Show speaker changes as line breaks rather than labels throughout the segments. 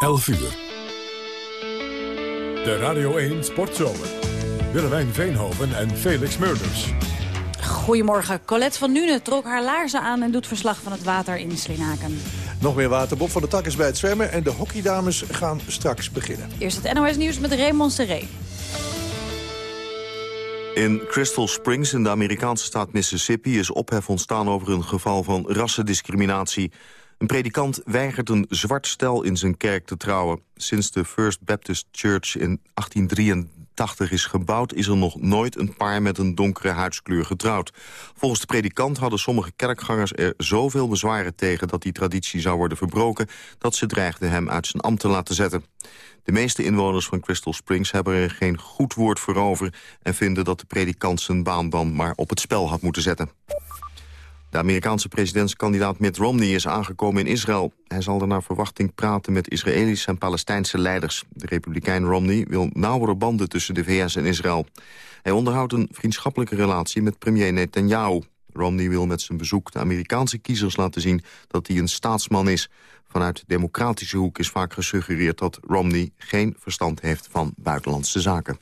11 uur. De Radio 1 Sportzomer. Willemijn Veenhoven en Felix Murders.
Goedemorgen. Colette van Nuenen trok haar laarzen aan en doet verslag van het water in Sleenaken.
Nog meer water. Bob van de Tak is bij het zwemmen en de hockeydames gaan straks beginnen.
Eerst het NOS Nieuws met Raymond Seré.
In Crystal Springs in de Amerikaanse staat Mississippi... is ophef ontstaan over een geval van rassendiscriminatie. Een predikant weigert een zwart stel in zijn kerk te trouwen. Sinds de First Baptist Church in 1883 is gebouwd... is er nog nooit een paar met een donkere huidskleur getrouwd. Volgens de predikant hadden sommige kerkgangers er zoveel bezwaren tegen... dat die traditie zou worden verbroken... dat ze dreigden hem uit zijn ambt te laten zetten. De meeste inwoners van Crystal Springs hebben er geen goed woord voor over... en vinden dat de predikant zijn baan dan maar op het spel had moeten zetten. De Amerikaanse presidentskandidaat Mitt Romney is aangekomen in Israël. Hij zal er naar verwachting praten met Israëlische en Palestijnse leiders. De republikein Romney wil nauwere banden tussen de VS en Israël. Hij onderhoudt een vriendschappelijke relatie met premier Netanyahu. Romney wil met zijn bezoek de Amerikaanse kiezers laten zien dat hij een staatsman is. Vanuit de democratische hoek is vaak gesuggereerd dat Romney geen verstand heeft van buitenlandse zaken.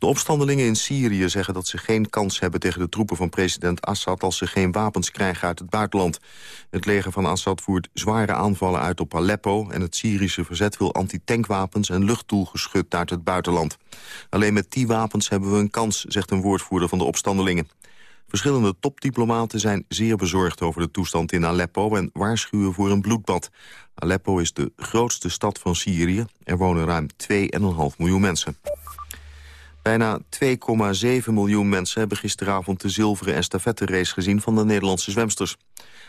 De opstandelingen in Syrië zeggen dat ze geen kans hebben tegen de troepen van president Assad als ze geen wapens krijgen uit het buitenland. Het leger van Assad voert zware aanvallen uit op Aleppo en het Syrische verzet wil antitankwapens en luchtdoelgeschut uit het buitenland. Alleen met die wapens hebben we een kans, zegt een woordvoerder van de opstandelingen. Verschillende topdiplomaten zijn zeer bezorgd over de toestand in Aleppo... en waarschuwen voor een bloedbad. Aleppo is de grootste stad van Syrië. Er wonen ruim 2,5 miljoen mensen. Bijna 2,7 miljoen mensen hebben gisteravond de zilveren estafette-race gezien van de Nederlandse zwemsters.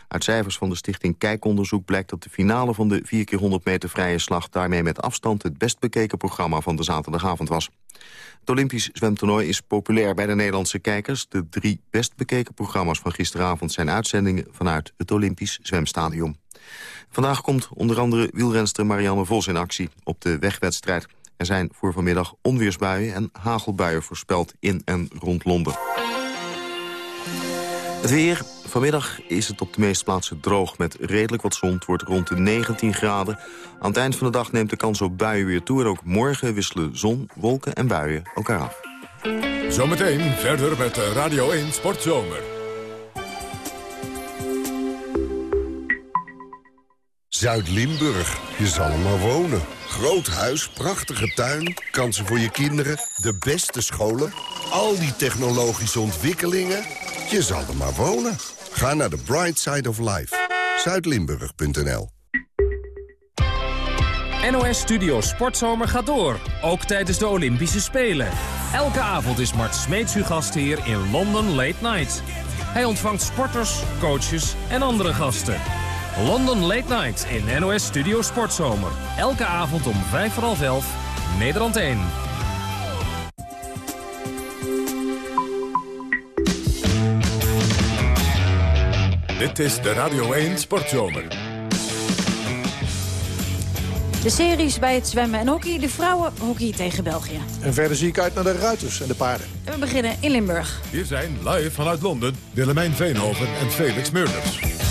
Uit cijfers van de stichting Kijkonderzoek blijkt dat de finale van de 4x100 meter vrije slag daarmee met afstand het best bekeken programma van de zaterdagavond was. Het Olympisch zwemtoernooi is populair bij de Nederlandse kijkers. De drie best bekeken programma's van gisteravond zijn uitzendingen vanuit het Olympisch zwemstadion. Vandaag komt onder andere wielrenster Marianne Vos in actie op de wegwedstrijd. Er zijn voor vanmiddag onweersbuien en hagelbuien voorspeld in en rond Londen. Het weer. Vanmiddag is het op de meeste plaatsen droog met redelijk wat zon. Het wordt rond de 19 graden. Aan het eind van de dag neemt de kans op buien weer toe. En ook morgen wisselen zon, wolken en buien elkaar af.
Zometeen verder met Radio 1 Sportzomer.
Zuid-Limburg, je zal er maar wonen. Groot huis, prachtige tuin, kansen voor je kinderen, de beste scholen... al die technologische ontwikkelingen, je zal er maar wonen. Ga naar de Bright Side of Life. Zuidlimburg.nl
NOS Studio Sportzomer gaat door, ook tijdens de Olympische Spelen. Elke avond is Mart Smeets uw gastheer in London Late Night. Hij ontvangt sporters, coaches en andere gasten. London Late Night in NOS Studio Sportzomer. Elke avond om 5 voor half 11, Nederland 1.
Dit is de Radio 1 Sportzomer.
De series bij het zwemmen en hockey. De vrouwen hockey tegen België.
En verder zie ik uit naar de ruiters en de paarden.
En we beginnen in Limburg.
Hier zijn live vanuit Londen Willemijn Veenhoven en Felix Murders.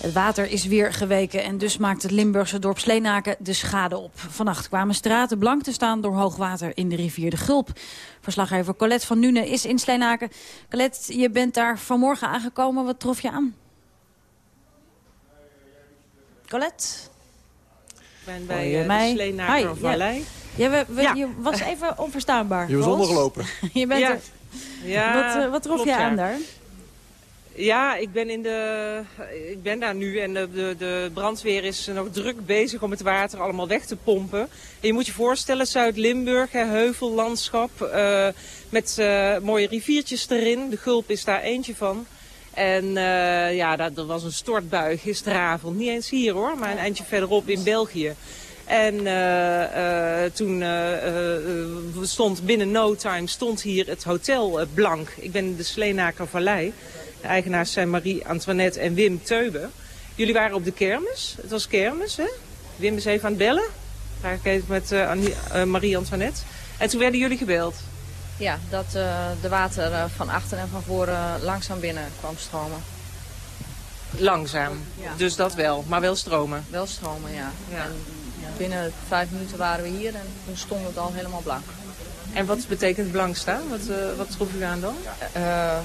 Het water is weer geweken en dus maakt het Limburgse dorp Sleenaken de schade op. Vannacht kwamen straten blank te staan door hoogwater in de rivier de Gulp. Verslaggever Colette van Nuenen is in Sleenaken. Colette, je bent daar vanmorgen aangekomen. Wat trof je aan? Colette?
Ik ben bij uh, de Sleenaker Vallei.
Ja, we, we, Je was even onverstaanbaar.
Je was ondergelopen.
je bent
ja.
er. Ja, wat, uh, wat trof
klopt,
je aan
ja.
daar?
Ja, ik ben, in de, ik ben daar nu en de, de, brandweer is nog druk bezig om het water allemaal weg te pompen. En je moet je voorstellen, Zuid-Limburg, heuvellandschap, uh, met uh, mooie riviertjes erin. De Gulp is daar eentje van. En uh, ja, dat, er was een stortbui gisteravond. Niet eens hier hoor, maar een eindje verderop in België. En toen stond binnen no time stond hier het hotel blank. Ik ben in de Sleenaker Vallei. De eigenaars zijn Marie-Antoinette en Wim Teuben. Jullie waren op de kermis. Het was kermis, hè? Wim is even aan het bellen. Ga ik even met Marie-Antoinette. En toen werden jullie gebeld.
Ja, dat uh, de water uh, van achter en van voren langzaam binnen kwam stromen.
Langzaam. Dus dat wel, maar wel stromen.
Wel stromen, ja.
Ja.
En binnen vijf minuten waren we hier en toen stond het al helemaal blank.
En wat betekent blank staan? Wat, eh, wat trof u aan dan?
Eh,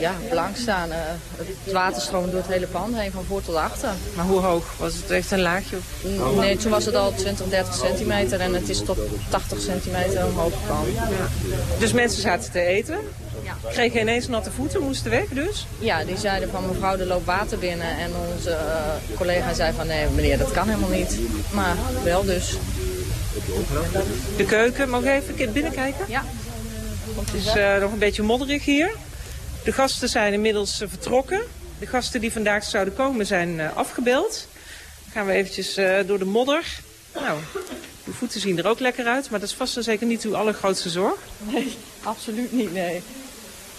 ja, blank staan. eh, het water stroomt door het hele pand heen, van voor tot achter.
Maar hoe hoog? Was het echt een laagje? Of...
Nee, toen was het al 20, 30 centimeter en het is tot 80 centimeter omhoog gekomen.
Dus mensen zaten te eten. Kregen ineens natte voeten, moesten weg dus.
Ja, die zeiden van mevrouw, er loopt water binnen. En onze collega zei van nee meneer, dat kan helemaal niet. Maar wel dus.
De keuken, mag ik even binnenkijken?
Ja.
Het is eh, nog een beetje modderig hier. De gasten zijn inmiddels eh, vertrokken. De gasten die vandaag zouden komen zijn eh, afgebeld. Dan gaan we eventjes door de modder. Nou, uw voeten zien er ook lekker uit, maar dat is vast en zeker niet uw allergrootste zorg.
Nee, absoluut niet, nee.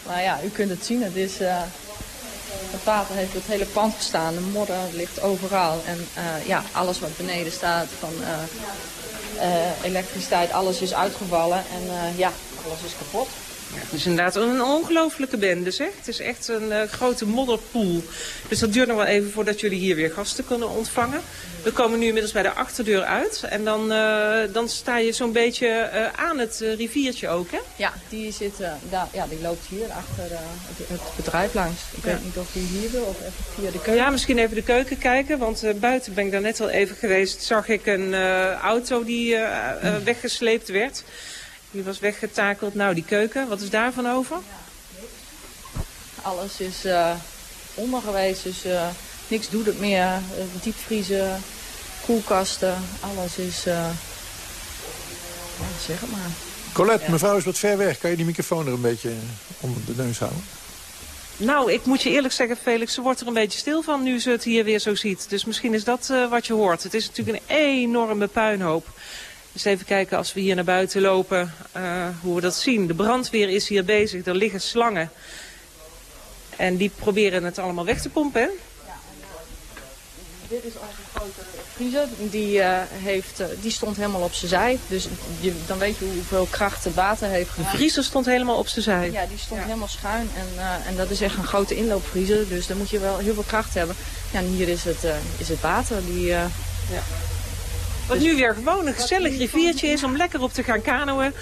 Maar ja, u kunt het zien, het is... het water heeft het hele pand gestaan, de modder ligt overal. En ja, alles wat beneden staat van elektriciteit, alles is uitgevallen. En eh, ja, alles is kapot.
Het is inderdaad een ongelofelijke bende, zeg. Het is echt een eh, grote modderpoel. Dus dat duurt nog wel even voordat jullie hier weer gasten kunnen ontvangen. We komen nu inmiddels bij de achterdeur uit. En dan, eh, dan sta je zo'n beetje eh, aan het riviertje ook, hè?
Ja, die, zit, daar, ja, die loopt hier achter het, het bedrijf langs. Ik weet niet of die hier wil of even via de keuken.
Ja, misschien even de keuken kijken, want buiten ben ik daar net al even geweest. Zag ik een auto die eh, weggesleept werd. Die was weggetakeld. Nou, die keuken, wat is daarvan over?
Alles is eh, onder geweest, dus eh, niks doet het meer. Eh, diepvriezen, koelkasten, alles is... eh, ja, zeg het maar.
Colette, mevrouw is wat ver weg. Kan je die microfoon er een beetje onder de neus houden?
Nou, ik moet je eerlijk zeggen, Felix, ze wordt er een beetje stil van nu ze het hier weer zo ziet. Dus misschien is dat eh, wat je hoort. Het is natuurlijk een enorme puinhoop. Dus even kijken als we hier naar buiten lopen, eh, hoe we dat zien. De brandweer is hier bezig, er liggen slangen. En die proberen het allemaal weg te pompen, hè?
Dit is onze grote vriezer. Die, eh, heeft, eh, die stond helemaal op zijn zij. Dus je, dan weet je hoeveel kracht het water heeft
De
gehad.
vriezer stond helemaal op zijn zij.
Ja, die stond helemaal schuin. En, en dat is echt een grote inloopvriezer. Dus daar moet je wel heel veel kracht hebben. Ja, en hier is het, is het water. Die, eh,
Wat nu weer gewoon een gezellig riviertje is om lekker op te gaan kanoën.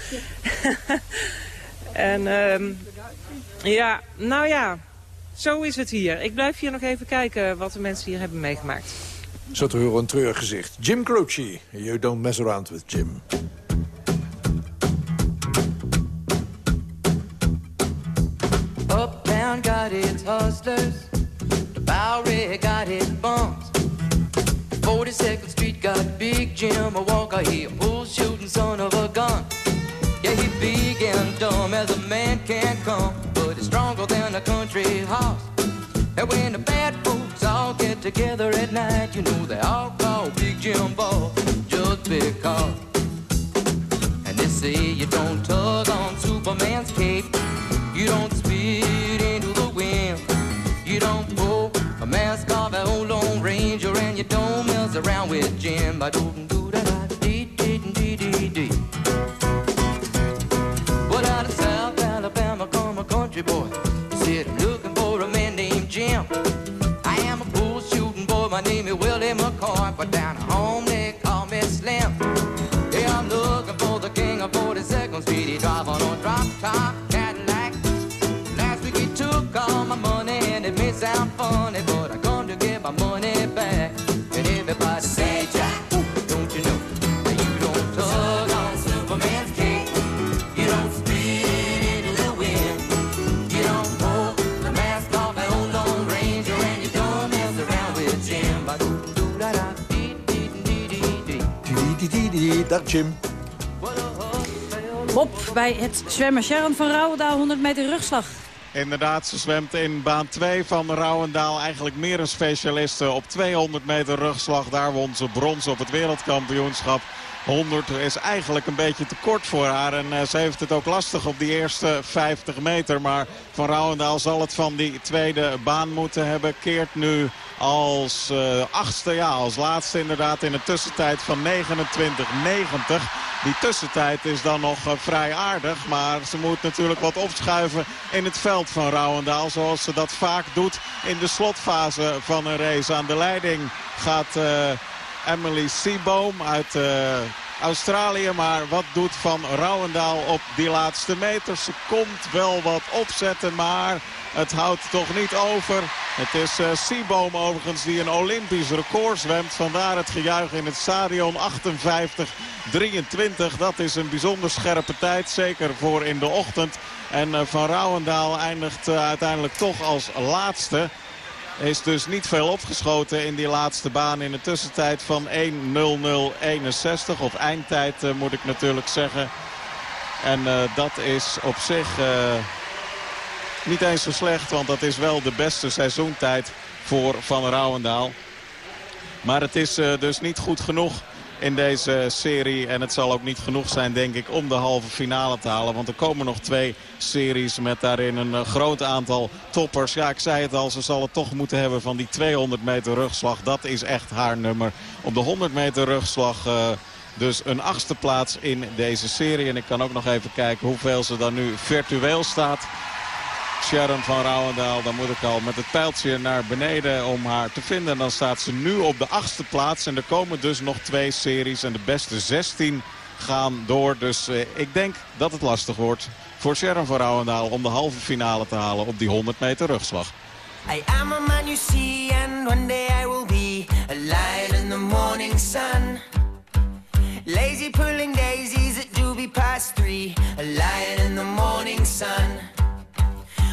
en ehm, ja, nou ja, zo is het hier. Ik blijf hier nog even kijken wat de mensen hier hebben meegemaakt.
Zo te horen een treurig gezicht. Jim Croce. You don't mess around with Jim.
Uptown got its hustlers, the Bowery got its bums. 42nd Street got Big Jim, a walker, he a bull shooting son of a gun. Yeah, he big and dumb as a man can come, but he's stronger than a country horse. And when the bad folks all get together at night, you know they all call Big Jim Ball just because. And they say you don't tug on Superman's cape, you don't spit don't pull a mask off an old Lone Ranger, and you don't mess around with Jim. Dee dee dee. Well, out of South Alabama come a country boy. Said, I'm looking for a man named Jim. I am a bull shooting boy, my name is Willie McCoy, but down home they call me Slim. Yeah, I'm looking for the king of 42nd Street. He drive on a drop funny, but I come to get my money back. And everybody say, Jack, don't you know that you don't tug on Superman's cape? You don't spit into the wind. You don't pull the mask off an old Lone Ranger, and you don't mess around with Jim.
Dag Jim.
Bob bij het zwemmen. Sharon van Rouwendaal, 100 meter rugslag.
Inderdaad, ze zwemt in baan 2 van Rouwendaal. Eigenlijk meer een specialiste op 200 meter rugslag. Daar won ze brons op het wereldkampioenschap.
100 is eigenlijk een beetje te kort voor haar. En uh, ze heeft het ook lastig op die eerste 50 meter. Maar Van Rouwendaal zal het van die tweede baan moeten hebben. Keert nu als uh, achtste, ja, als laatste inderdaad in een tussentijd van 29-90. Die tussentijd is dan nog uh, vrij aardig. Maar ze moet natuurlijk wat opschuiven in het veld van Rouwendaal. Zoals ze dat vaak doet in de slotfase van een race. Aan de leiding gaat... Emily Seaboom uit uh, Australië. Maar wat doet Van Rouwendaal op die laatste meter? Ze komt wel wat opzetten, maar het houdt toch niet over. Het is uh, Seaboom overigens die een Olympisch record zwemt. Vandaar het gejuich in het stadion 58-23. Dat is een bijzonder scherpe tijd, zeker voor in de ochtend. En uh, Van Rouwendaal eindigt uiteindelijk toch als laatste. Is dus niet veel opgeschoten in die laatste baan in een tussentijd van 1.00.61. Of eindtijd uh, moet ik natuurlijk zeggen. En uh, dat is op zich uh, niet eens zo slecht. Want dat is wel de beste seizoentijd voor Van Rouwendaal. Maar het is dus niet goed genoeg in deze serie. En het zal ook niet genoeg zijn, denk ik, om de halve finale te halen. Want er komen nog twee series met daarin een uh, groot aantal toppers. Ja, ik zei het al, ze zal het toch moeten hebben van die 200 meter rugslag. Dat is echt haar nummer. Op de 100 meter rugslag... Uh, dus een achtste plaats in deze serie. En ik kan ook nog even kijken hoeveel ze dan nu virtueel staat. Sharon van Rouwendaal. Dan moet ik al met het pijltje naar beneden om haar te vinden. En dan staat ze nu op de achtste plaats. En er komen dus nog twee series. En de beste 16 gaan door. Dus eh, ik denk dat het lastig wordt voor Sharon van Rouwendaal... om de halve finale te halen op die 100 meter rugslag. I am a man you see and one day I will be a lion in the morning sun. Lazy pulling daisies at doobie past three, a lion in the morning sun.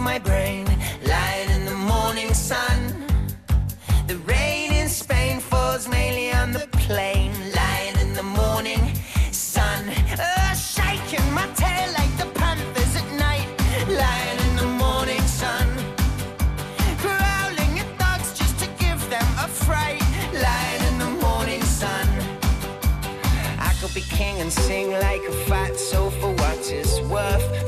my brain, lying in the morning sun. The rain in Spain falls mainly on the plain, lying in the morning sun. Uh, shaking my tail like the panthers at night, lying in the morning sun. Growling at dogs just to give them a fright, lying in the morning sun. I could be king and sing like a fat soul for what it's worth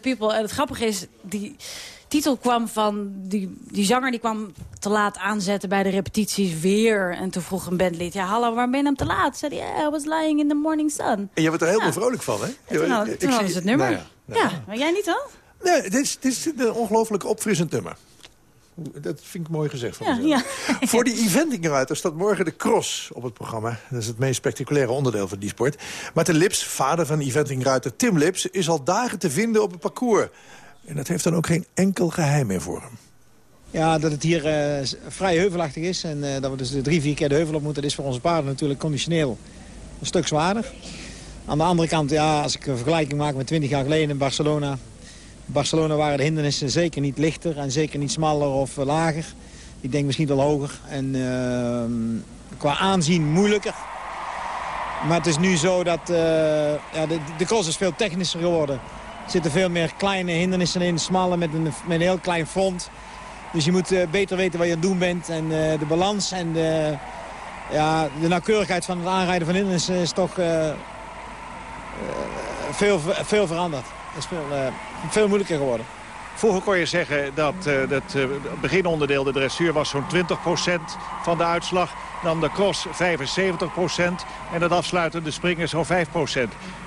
the
People. En het grappige is, die titel kwam van... Die, die zanger die kwam te laat aanzetten bij de repetities weer. En toen vroeg een bandlid, ja hallo, waar ben je hem te laat? Zei hij, yeah, I was lying in the morning sun.
En je wordt er helemaal
Ja.
vrolijk van, hè?
En toen, had-
Ik
toen
zie-
hadden ze het nummer.
Nou
ja,
ja,
maar jij niet dan?
Nee, dit is, dit is een ongelooflijk opfrissend nummer. Dat vind ik mooi gezegd van
Ja,
mezelf.
ja.
Voor die eventingruiter staat morgen de cross op het programma. Dat is het meest spectaculaire onderdeel van die sport. Martin Lips, vader van eventingruiter Tim Lips... is al dagen te vinden op het parcours. En dat heeft dan ook geen enkel geheim meer voor hem.
Ja, dat het hier eh, vrij heuvelachtig is. En eh, dat we dus de drie, vier keer de heuvel op moeten. Dat is voor onze paarden natuurlijk conditioneel een stuk zwaarder. Aan de andere kant, ja, als ik een vergelijking maak met 20 jaar geleden in Barcelona. Barcelona waren de hindernissen zeker niet lichter en zeker niet smaller of eh, lager. Ik denk misschien wel hoger. En ehm, qua aanzien moeilijker. Maar het is nu zo dat eh, ja, de, de veel technischer geworden. Er zitten veel meer kleine hindernissen in, smalle met een, met een heel klein front. Dus je moet eh, beter weten wat je aan het doen bent. En de balans en de, ja, de nauwkeurigheid van het aanrijden van hindernissen is toch veel, veel veranderd. Het is veel, eh, veel moeilijker geworden.
Vroeger kon je zeggen dat eh, het eh, beginonderdeel, de dressuur, was zo'n 20% van de uitslag. Dan de cross 75% en het afsluitende springen zo'n 5%.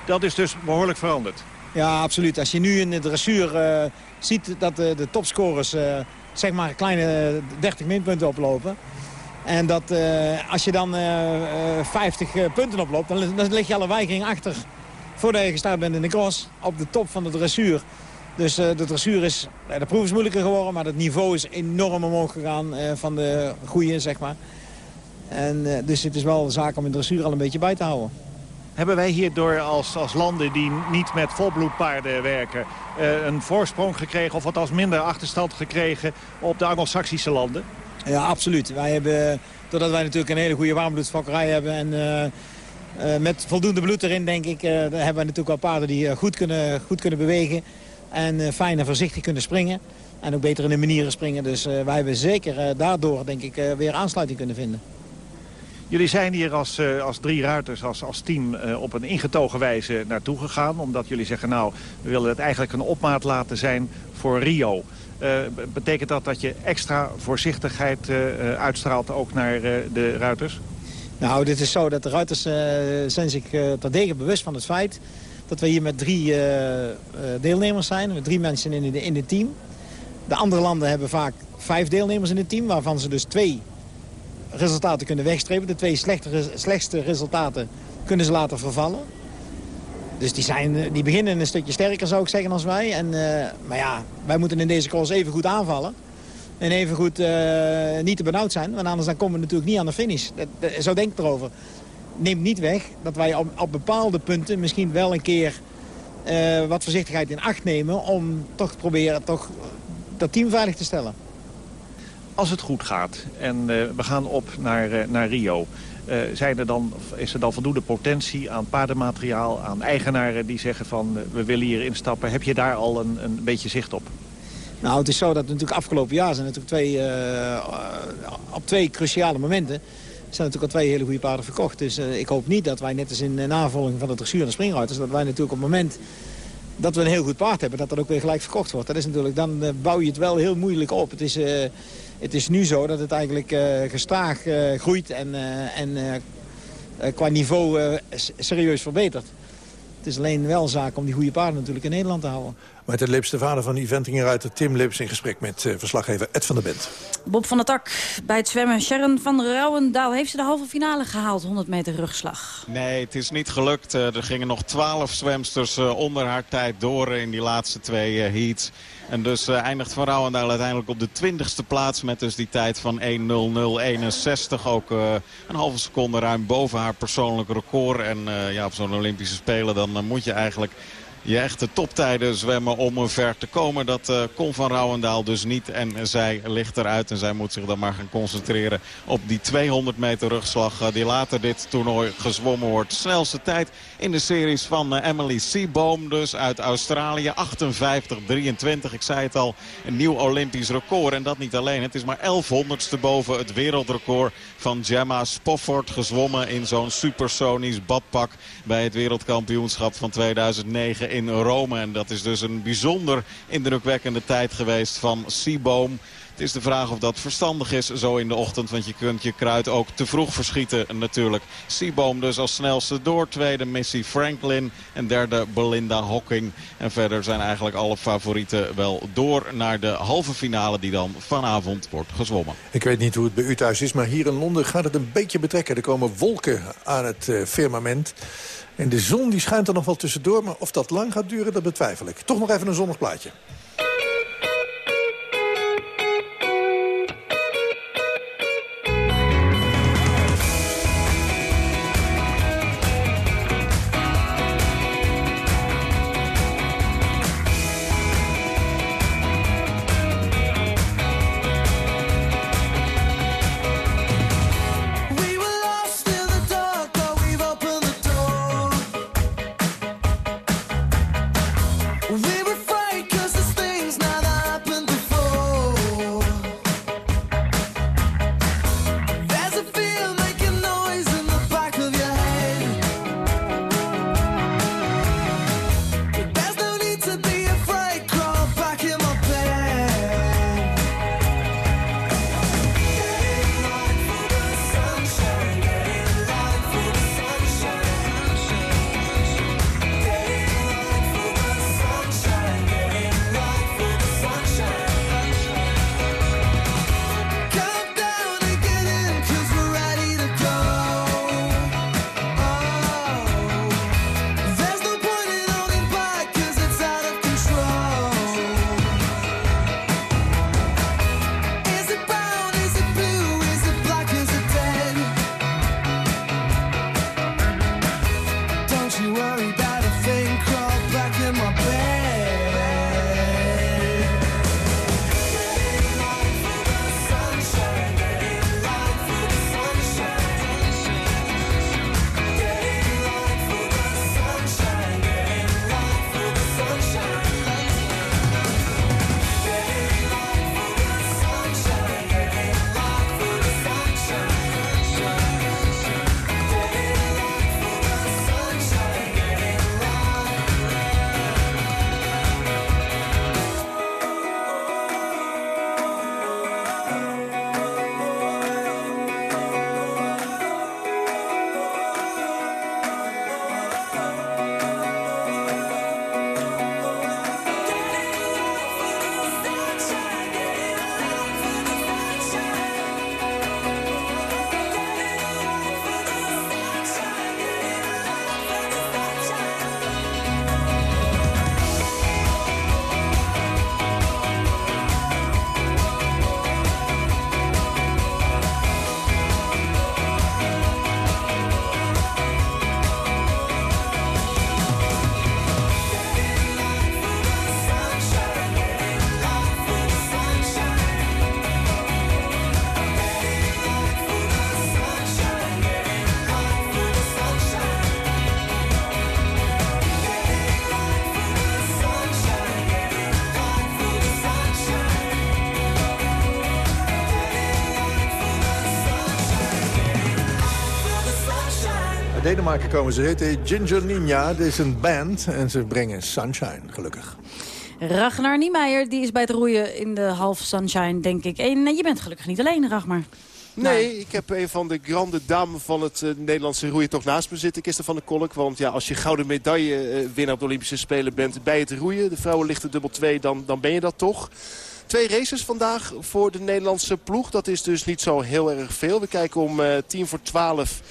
Dat is dus behoorlijk veranderd.
Ja, absoluut. Als je nu in de dressuur ziet dat de, de topscorers zeg maar kleine 30 minpunten oplopen. En dat als je dan eh, eh, 50 eh, punten oploopt, dan, dan lig je alle wijking achter. Voordat je gestart bent in de cross, op de top van de dressuur. Dus eh, de dressuur is, de proef is moeilijker geworden, maar het niveau is enorm omhoog gegaan eh, van de goeie, zeg maar. En, eh, dus het is wel een zaak om in de dressuur al een beetje bij te houden.
Hebben wij hierdoor als, als landen die niet met volbloedpaarden werken... een voorsprong gekregen of althans minder achterstand gekregen op de Anglo-Saxische landen?
Ja, absoluut. Wij hebben, doordat wij natuurlijk een hele goede warmbloedfokkerij hebben... en met voldoende bloed erin, denk ik... eh, hebben wij natuurlijk wel paarden die eh, goed, kunnen, goed kunnen bewegen... en eh, fijn en voorzichtig kunnen springen. En ook beter in de manieren springen. Dus eh, wij hebben zeker eh, daardoor, denk ik, eh, weer aansluiting kunnen vinden.
Jullie zijn hier als, eh, als drie ruiters, als, als team, eh, op een ingetogen wijze naartoe gegaan. Omdat jullie zeggen, nou, we willen het eigenlijk een opmaat laten zijn voor Rio. Eh, betekent dat dat je extra voorzichtigheid eh, eh, uitstraalt ook naar eh, de ruiters?
Nou, dit is zo dat de ruiters eh, zijn zich uh, terdege bewust van het feit... dat we hier met drie eh, eh, deelnemers zijn, met drie mensen in, in het team. De andere landen hebben vaak vijf deelnemers in het team... waarvan ze dus twee resultaten kunnen wegstrepen. De twee slechtste resultaten kunnen ze laten vervallen. Dus die, zijn, eh, die beginnen een stukje sterker, zou ik zeggen, als wij. En, maar ja, wij moeten in deze cross even goed aanvallen. En even goed uh, niet te benauwd zijn. Want anders dan komen we natuurlijk niet aan de finish. Dat, zo denk ik erover. Neemt niet weg dat wij op, bepaalde punten misschien wel een keer uh, wat voorzichtigheid in acht nemen... om toch te proberen toch dat team veilig te stellen.
Als het goed gaat en uh, we gaan op naar, naar Rio... Zijn er dan, is er dan voldoende potentie aan paardenmateriaal, aan eigenaren die zeggen van we willen hier instappen. Heb je daar al een, een beetje zicht op?
Nou, het is zo dat natuurlijk afgelopen jaar zijn natuurlijk twee, uh, op twee cruciale momenten zijn natuurlijk al twee hele goede paarden verkocht. Dus uh, ik hoop niet dat wij net als in navolging van de dressuur en de springruiters... dat wij natuurlijk op het moment dat we een heel goed paard hebben... dat dat ook weer gelijk verkocht wordt. Dat is natuurlijk, dan uh, bouw je het wel heel moeilijk op. Het is, het is nu zo dat het eigenlijk gestaag groeit en, en qua niveau serieus verbetert. Het is alleen wel zaak om die goede paarden natuurlijk in Nederland te houden.
Met de Lips, de vader van eventingeruiter Tim Lips... in gesprek met uh, verslaggever Ed van der Bent.
Bob van der Tak bij het zwemmen. Sharon van Rouwendaal heeft ze de halve finale gehaald. 100 meter rugslag.
Nee, het is niet gelukt. Uh, er gingen nog 12 zwemsters uh, onder haar tijd door in die laatste twee heats. En dus eindigt Van Rouwendaal uiteindelijk op de 20ste plaats... met dus die tijd van 1.00.61. Ook een halve seconde ruim boven haar persoonlijk record. En ja, op zo'n Olympische Spelen dan moet je eigenlijk je echte toptijden zwemmen om ver te komen. Dat uh, kon Van Rouwendaal dus niet. En zij ligt eruit en zij moet zich dan maar gaan concentreren op die 200 meter rugslag... Uh, die later dit toernooi gezwommen wordt. Snelste tijd in de series van uh, Emily Seaboom dus uit Australië. 58-23, ik zei het al, een nieuw Olympisch record. En dat niet alleen, het is maar 1100ste boven het wereldrecord van Gemma Spofford. Gezwommen in zo'n supersonisch badpak bij het wereldkampioenschap van 2009 in Rome. En dat is dus een bijzonder indrukwekkende tijd geweest van Seaboom. Het is de vraag of dat verstandig is zo in de ochtend. Want je kunt je kruid ook te vroeg verschieten natuurlijk. Seaboom dus als snelste door. Tweede Missy Franklin. En derde Belinda Hocking. En verder zijn eigenlijk alle favorieten wel door naar de halve finale die dan vanavond wordt gezwommen.
Ik weet niet hoe het bij u thuis is, maar hier in Londen gaat het een beetje betrekken. Er komen wolken aan het uh, firmament. En de zon die schijnt er nog wel tussendoor, maar of dat lang gaat duren, dat betwijfel ik. Toch nog even een zonnig plaatje. Denemarken komen ze. Heet Ginger Ninja. Dit is een band en ze brengen Sunshine, gelukkig.
Ragnar Niemeyer die is bij het roeien in de half Sunshine, denk ik. En eh, je bent gelukkig niet alleen, Ragnar.
Nee, ik heb een van de grande dame van het uh, Nederlandse roeien toch naast me zitten. Kirsten van der Kolk. Want ja, als je gouden medaille uh, winnaar op de Olympische Spelen bent bij het roeien. De vrouwen lichten dubbel 2, dan, dan ben je dat toch. Twee races vandaag voor de Nederlandse ploeg. Dat is dus niet zo heel erg veel. We kijken om uh, tien voor twaalf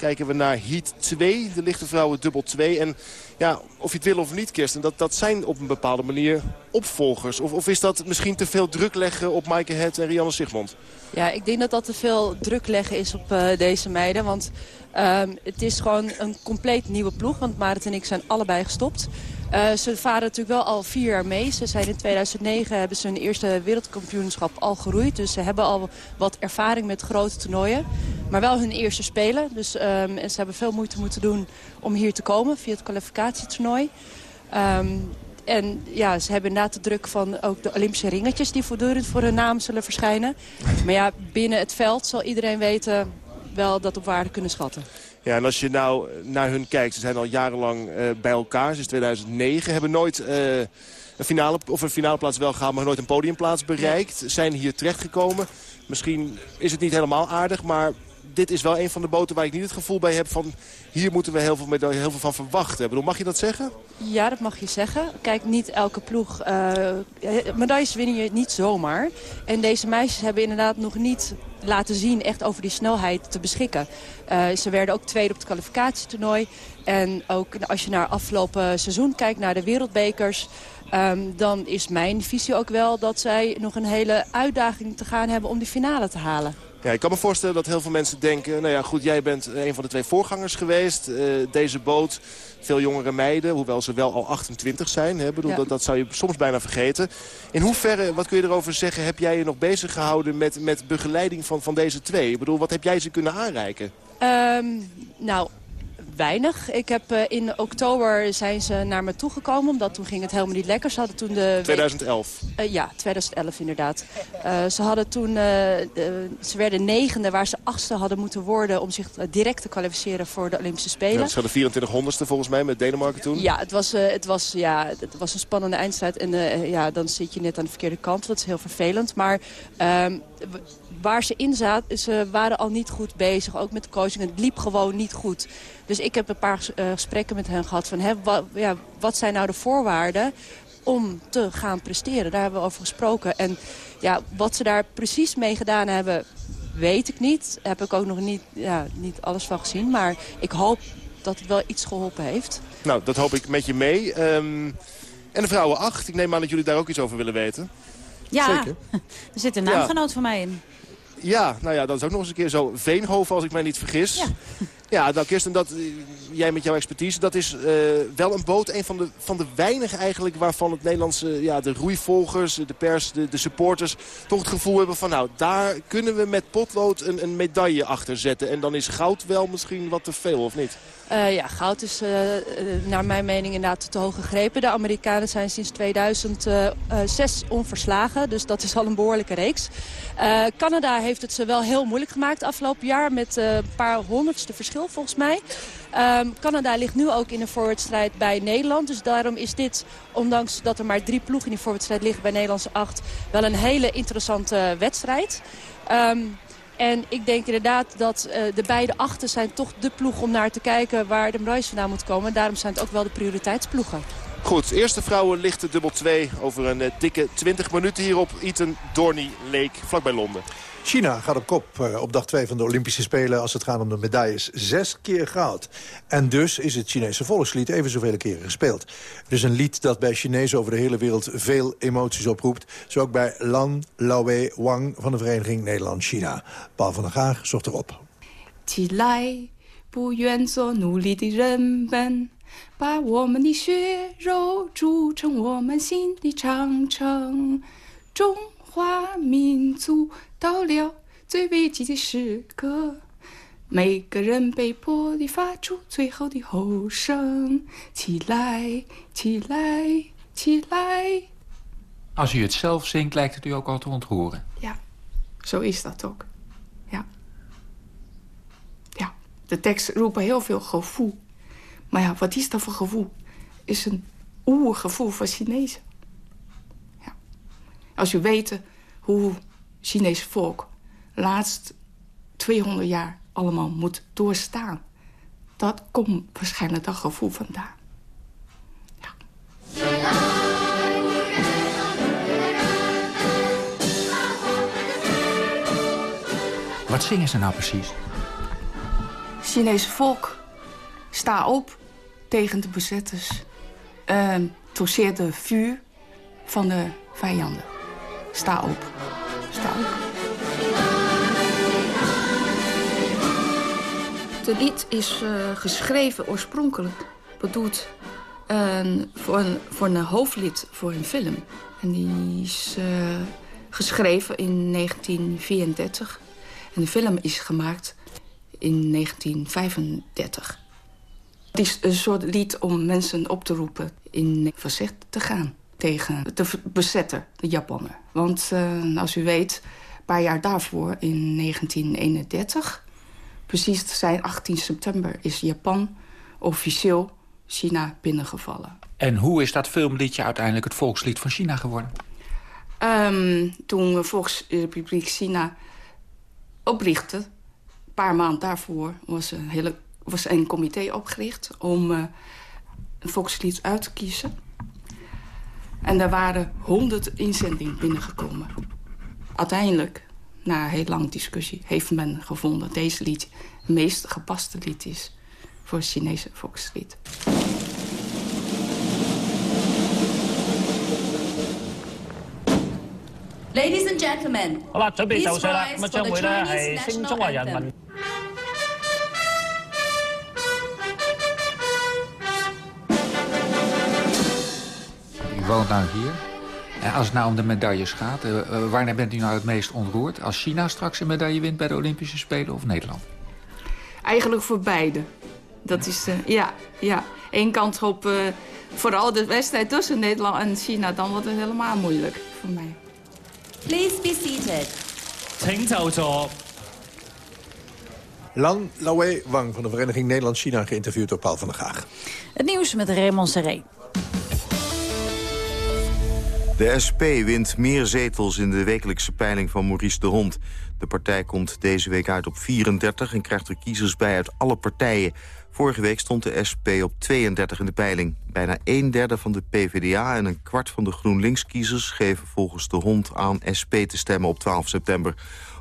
kijken we naar Heat 2. De lichte vrouwen dubbel 2. En ja, of je het wil of niet, Kirsten, dat, dat zijn op een bepaalde manier opvolgers. Of, of is dat misschien te veel druk leggen op Maaike Het en Rianne Sigmond?
Ja, ik denk dat dat te veel druk leggen is op uh, deze meiden. Want um, het is gewoon een compleet nieuwe ploeg. Want Marit en ik zijn allebei gestopt. Uh, ze varen natuurlijk wel al vier jaar mee. Ze zijn in 2009 hebben ze hun eerste wereldkampioenschap al geroeid. Dus ze hebben al wat ervaring met grote toernooien. Maar wel hun eerste spelen. Dus en ze hebben veel moeite moeten doen om hier te komen via het kwalificatietoernooi. Um, en ja, ze hebben inderdaad de druk van ook de Olympische ringetjes... die voortdurend voor hun naam zullen verschijnen. Maar ja, binnen het veld zal iedereen weten wel dat op waarde kunnen schatten.
Ja, en als je nou naar hun kijkt, ze zijn al jarenlang uh, bij elkaar, sinds 2009. Hebben nooit uh, een, finale, of een finale plaats wel gehaald, maar nooit een podiumplaats bereikt. Zijn hier terechtgekomen. Misschien is het niet helemaal aardig, maar dit is wel een van de boten waar ik niet het gevoel bij heb van... hier moeten we heel veel, heel veel van verwachten. Mag je dat zeggen?
Ja, dat mag je zeggen. Kijk, niet elke ploeg... Uh, medailles winnen je niet zomaar. En deze meisjes hebben inderdaad nog niet laten zien echt over die snelheid te beschikken. Uh, ze werden ook tweede op het kwalificatietoernooi. En ook als je naar afgelopen seizoen kijkt, naar de wereldbekers... Um, dan is mijn visie ook wel dat zij nog een hele uitdaging te gaan hebben om die finale te halen.
Ja, ik kan me voorstellen dat heel veel mensen denken... nou ja, goed, jij bent een van de twee voorgangers geweest. Uh, deze boot, veel jongere meiden, hoewel ze wel al 28 zijn. Hè, bedoel, dat, dat zou je soms bijna vergeten. In hoeverre, wat kun je erover zeggen... heb jij je nog bezig gehouden met, met begeleiding van, van deze twee? Ik bedoel, wat heb jij ze kunnen aanreiken?
Um, nou, weinig. Ik heb uh, in oktober zijn ze naar me toegekomen, omdat toen ging het helemaal niet lekker. Ze hadden toen de
2011?
Uh, ja, 2011 inderdaad. Uh, ze hadden toen, ze werden negende waar ze achtste hadden moeten worden om zich direct te kwalificeren voor de Olympische Spelen. Ja,
ze hadden 2400ste volgens mij met Denemarken toen.
Ja, het was, het was, ja, het was een spannende eindstrijd en ja, dan zit je net aan de verkeerde kant. Dat is heel vervelend. Maar ehm, waar ze in zaten, ze waren al niet goed bezig. Ook met de coaching. Het liep gewoon niet goed. Dus ik heb een paar uh, gesprekken met hen gehad van... Hè, wat, ja, wat zijn nou de voorwaarden om te gaan presteren? Daar hebben we over gesproken. En ja, wat ze daar precies mee gedaan hebben, weet ik niet. Heb ik ook nog niet, ja, niet alles van gezien. Maar ik hoop dat het wel iets geholpen heeft.
Nou, dat hoop ik met je mee. Um, en de vrouwen 8. Ik neem aan dat jullie daar ook iets over willen weten.
Ja, Zeker. er zit een naamgenoot ja. van mij in.
Ja, nou ja, dat is ook nog eens een keer zo. Veenhoven, als ik mij niet vergis. Ja. Ja, nou Kirsten, dat, jij met jouw expertise, dat is uh, wel een boot. Een van de, van de weinigen eigenlijk waarvan het Nederlandse, ja, de roeivolgers, de pers, de, de supporters... toch het gevoel hebben van nou, daar kunnen we met potlood een, een medaille achter zetten. En dan is goud wel misschien wat te veel, of niet?
Uh, ja, goud is uh, naar mijn mening inderdaad te hoog gegrepen. De Amerikanen zijn sinds 2006 onverslagen, dus dat is al een behoorlijke reeks. Canada heeft het ze wel heel moeilijk gemaakt afgelopen jaar met een paar honderdste verschil volgens mij. Um, Canada ligt nu ook in een forwardstrijd bij Nederland. Dus daarom is dit, ondanks dat er maar drie ploegen in die forwardstrijd liggen bij Nederlandse acht... wel een hele interessante wedstrijd. Um, en ik denk inderdaad dat uh, de beide achten zijn toch de ploeg om naar te kijken waar de medailles vandaan moet komen. En daarom zijn het ook wel de prioriteitsploegen.
Goed, eerste vrouwen lichte dubbel 2 over een uh, dikke 20 minuten hier op Eton Dorney Lake, vlakbij Londen.
China gaat op kop uh, op dag 2 van de Olympische Spelen... als het gaat om de medailles. Zes keer goud. En dus is het Chinese volkslied even zoveel keren gespeeld. Dus een lied dat bij Chinezen over de hele wereld veel emoties oproept. Zo ook bij Lan Laowei Wang van de Vereniging Nederland-China. Paul van der Gaag zocht erop. 起来，不愿做奴隶的人们，把我们的血肉筑成我们心的长城。中 华民族到了最危急的时刻，每个人被迫地发出最后的吼声：起来，起来，起来！
Als u het zelf zingt, lijkt het u ook al te ontroeren.
Ja, zo is dat ook. Ja. Ja, de teksten roepen heel veel gevoel. Maar ja, wat is dat voor gevoel? Is een oergevoel van Chinezen. Als u weet hoe Chinese volk laatst 200 jaar allemaal moet doorstaan. Dat komt waarschijnlijk dat gevoel vandaan. Ja.
Wat zingen ze nou precies?
Chinese volk, sta op tegen de bezetters. Uh, torseer de vuur van de vijanden. Sta op. Sta op. De lied is uh, geschreven oorspronkelijk, bedoeld uh, voor, een, voor een hoofdlied voor een film. En die is uh, geschreven in 1934. En de film is gemaakt in 1935. Het is een soort lied om mensen op te roepen in verzet te gaan tegen de bezetter, de Japaner. Want uh, als u weet, een paar jaar daarvoor, in 1931... precies te zijn, 18 september is Japan officieel China binnengevallen.
En hoe is dat filmliedje uiteindelijk het volkslied van China geworden?
Um, toen de Volksrepubliek China oprichtte, een paar maanden daarvoor, was een, hele, was een comité opgericht om uh, een volkslied uit te kiezen. En daar waren honderd inzendingen binnengekomen. Uiteindelijk, na heel lang discussie, heeft men gevonden dat deze lied het meest gepaste lied is voor het Chinese volkslied.
Ladies and gentlemen,
好啦，准备就绪啦。咁啊，将会咧系升中华人民。
Woon nou hier. En als het nou om de medailles gaat, uh, bent u nou het meest ontroerd? Als China straks een medaille wint bij de Olympische Spelen of Nederland?
Eigenlijk voor beide. Dat is, ja, ja. Eén kant op, vooral de wedstrijd tussen Nederland en China, dan wordt het helemaal moeilijk voor mij.
Please be seated.
Lan Laue Wang van de Vereniging Nederland-China geïnterviewd door Paul van der Graag.
Het nieuws met Raymond Seré.
De SP wint meer zetels in de wekelijkse peiling van Maurice de Hond. De partij komt deze week uit op 34 en krijgt er kiezers bij uit alle partijen. Vorige week stond de SP op 32 in de peiling. Bijna een derde van de PvdA en een kwart van de GroenLinks-kiezers... geven volgens de hond aan SP te stemmen op 12 september.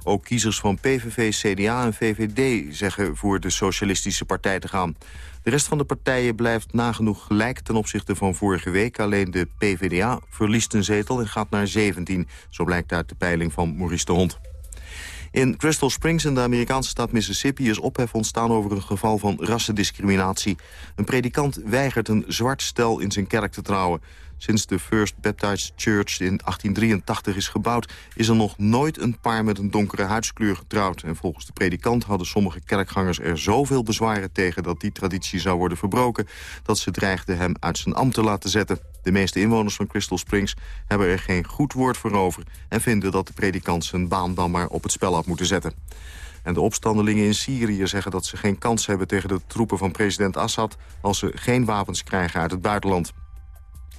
Ook kiezers van PVV, CDA en VVD zeggen voor de Socialistische Partij te gaan. De rest van de partijen blijft nagenoeg gelijk ten opzichte van vorige week. Alleen de PvdA verliest een zetel en gaat naar 17. Zo blijkt uit de peiling van Maurice de Hond. In Crystal Springs in de Amerikaanse stad Mississippi is ophef ontstaan over een geval van rassendiscriminatie. Een predikant weigert een zwart stel in zijn kerk te trouwen. Sinds de First Baptist Church in 1883 is gebouwd... is er nog nooit een paar met een donkere huidskleur getrouwd. En volgens de predikant hadden sommige kerkgangers er zoveel bezwaren tegen... dat die traditie zou worden verbroken... dat ze dreigden hem uit zijn ambt te laten zetten. De meeste inwoners van Crystal Springs hebben er geen goed woord voor over... en vinden dat de predikant zijn baan dan maar op het spel had moeten zetten. En de opstandelingen in Syrië zeggen dat ze geen kans hebben tegen de troepen van president Assad... als ze geen wapens krijgen uit het buitenland.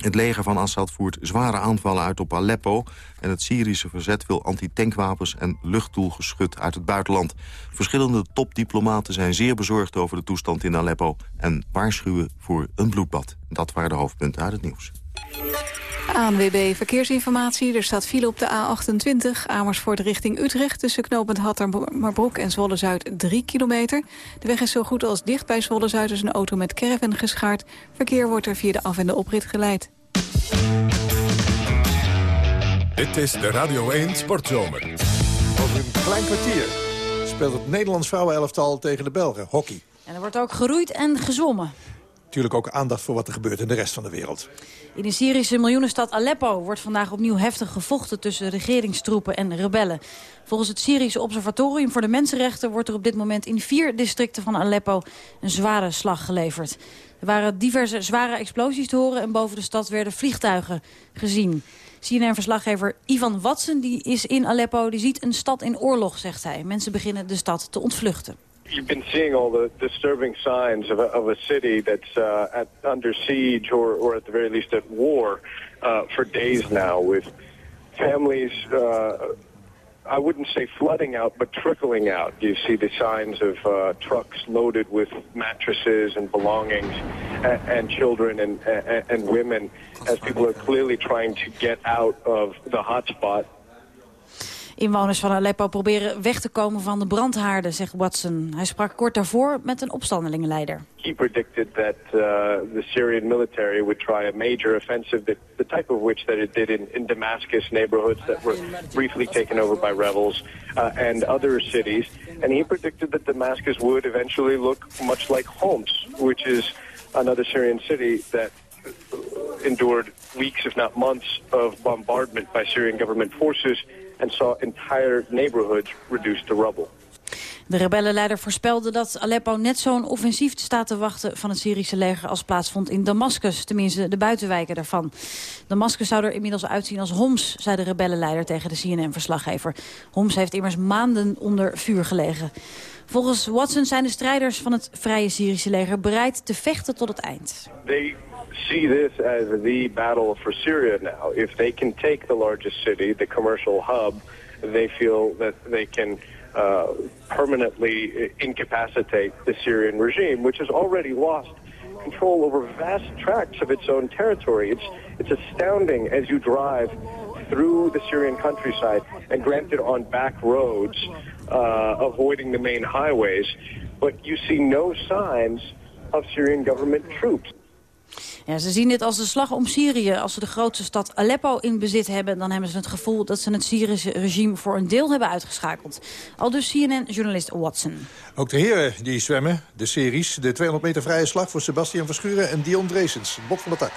Het leger van Assad voert zware aanvallen uit op Aleppo... en het Syrische verzet wil antitankwapens en luchtdoelgeschut uit het buitenland. Verschillende topdiplomaten zijn zeer bezorgd over de toestand in Aleppo... en waarschuwen voor een bloedbad. Dat waren de hoofdpunten uit het nieuws.
ANWB Verkeersinformatie. Er staat file op de A28 Amersfoort richting Utrecht... tussen knooppunt Hattermarbroek en Zwolle-Zuid 3 kilometer. De weg is zo goed als dicht bij Zwolle-Zuid... is een auto met caravan geschaard. Verkeer wordt er via de af- en de oprit geleid.
Dit is de Radio 1 Sportzomer.
Over een klein kwartier speelt het Nederlands vrouwenelftal tegen de Belgen. Hockey.
En er wordt ook geroeid en gezwommen.
Natuurlijk ook aandacht voor wat er gebeurt in de rest van de wereld.
In de Syrische miljoenenstad Aleppo wordt vandaag opnieuw heftig gevochten tussen regeringstroepen en rebellen. Volgens het Syrische Observatorium voor de Mensenrechten wordt er op dit moment in vier districten van Aleppo een zware slag geleverd. Er waren diverse zware explosies te horen en boven de stad werden vliegtuigen gezien. CNN-verslaggever Ivan Watson die is in Aleppo, die ziet een stad in oorlog, zegt hij. Mensen beginnen de stad te ontvluchten.
You've been seeing all the disturbing signs of a, of a city that's uh, at, under siege or, or at the very least at war uh, for days now with families, uh, I wouldn't say flooding out, but trickling out. You see the signs of uh, trucks loaded with mattresses and belongings and, and children and, and, and women as people are clearly trying to get out of the hotspot
Inwoners van Aleppo proberen weg te komen van de brandhaarden, zegt Watson. Hij sprak kort daarvoor met een opstandelingenleider.
He predicted that uh, the Syrian military would try a major offensive, the type of which that it did in, in Damascus neighborhoods that were briefly taken over by rebels uh, and other cities. And he predicted that Damascus would eventually look much like Homs, which is another Syrian city that endured weeks, if not months, of bombardment by Syrian government forces and saw entire neighborhoods reduced to rubble.
De rebellenleider voorspelde dat Aleppo net zo'n offensief staat te wachten van het Syrische leger als plaatsvond in Damascus, tenminste de buitenwijken daarvan. Damascus zou er inmiddels uitzien als Homs, zei de rebellenleider tegen de CNN-verslaggever. Homs heeft immers maanden onder vuur gelegen. Volgens Watson zijn de strijders van het Vrije Syrische leger bereid te vechten tot het eind.
They see this as the battle for Syria now. If they can take the largest city, the commercial hub, they feel that they can uh, permanently incapacitate the Syrian regime, which has already lost control over vast tracts of its own territory. It's, it's astounding as you drive through the Syrian countryside and granted on back roads, uh, avoiding the main highways, but you see no signs of Syrian government troops.
Ja, ze zien dit als de slag om Syrië. Als ze de grootste stad Aleppo in bezit hebben... dan hebben ze het gevoel dat ze het Syrische regime voor een deel hebben uitgeschakeld. Al dus CNN-journalist Watson.
Ook de heren die zwemmen, de series. De 200 meter vrije slag voor Sebastian Verschuren en Dion Dreesens. Bot van de tak.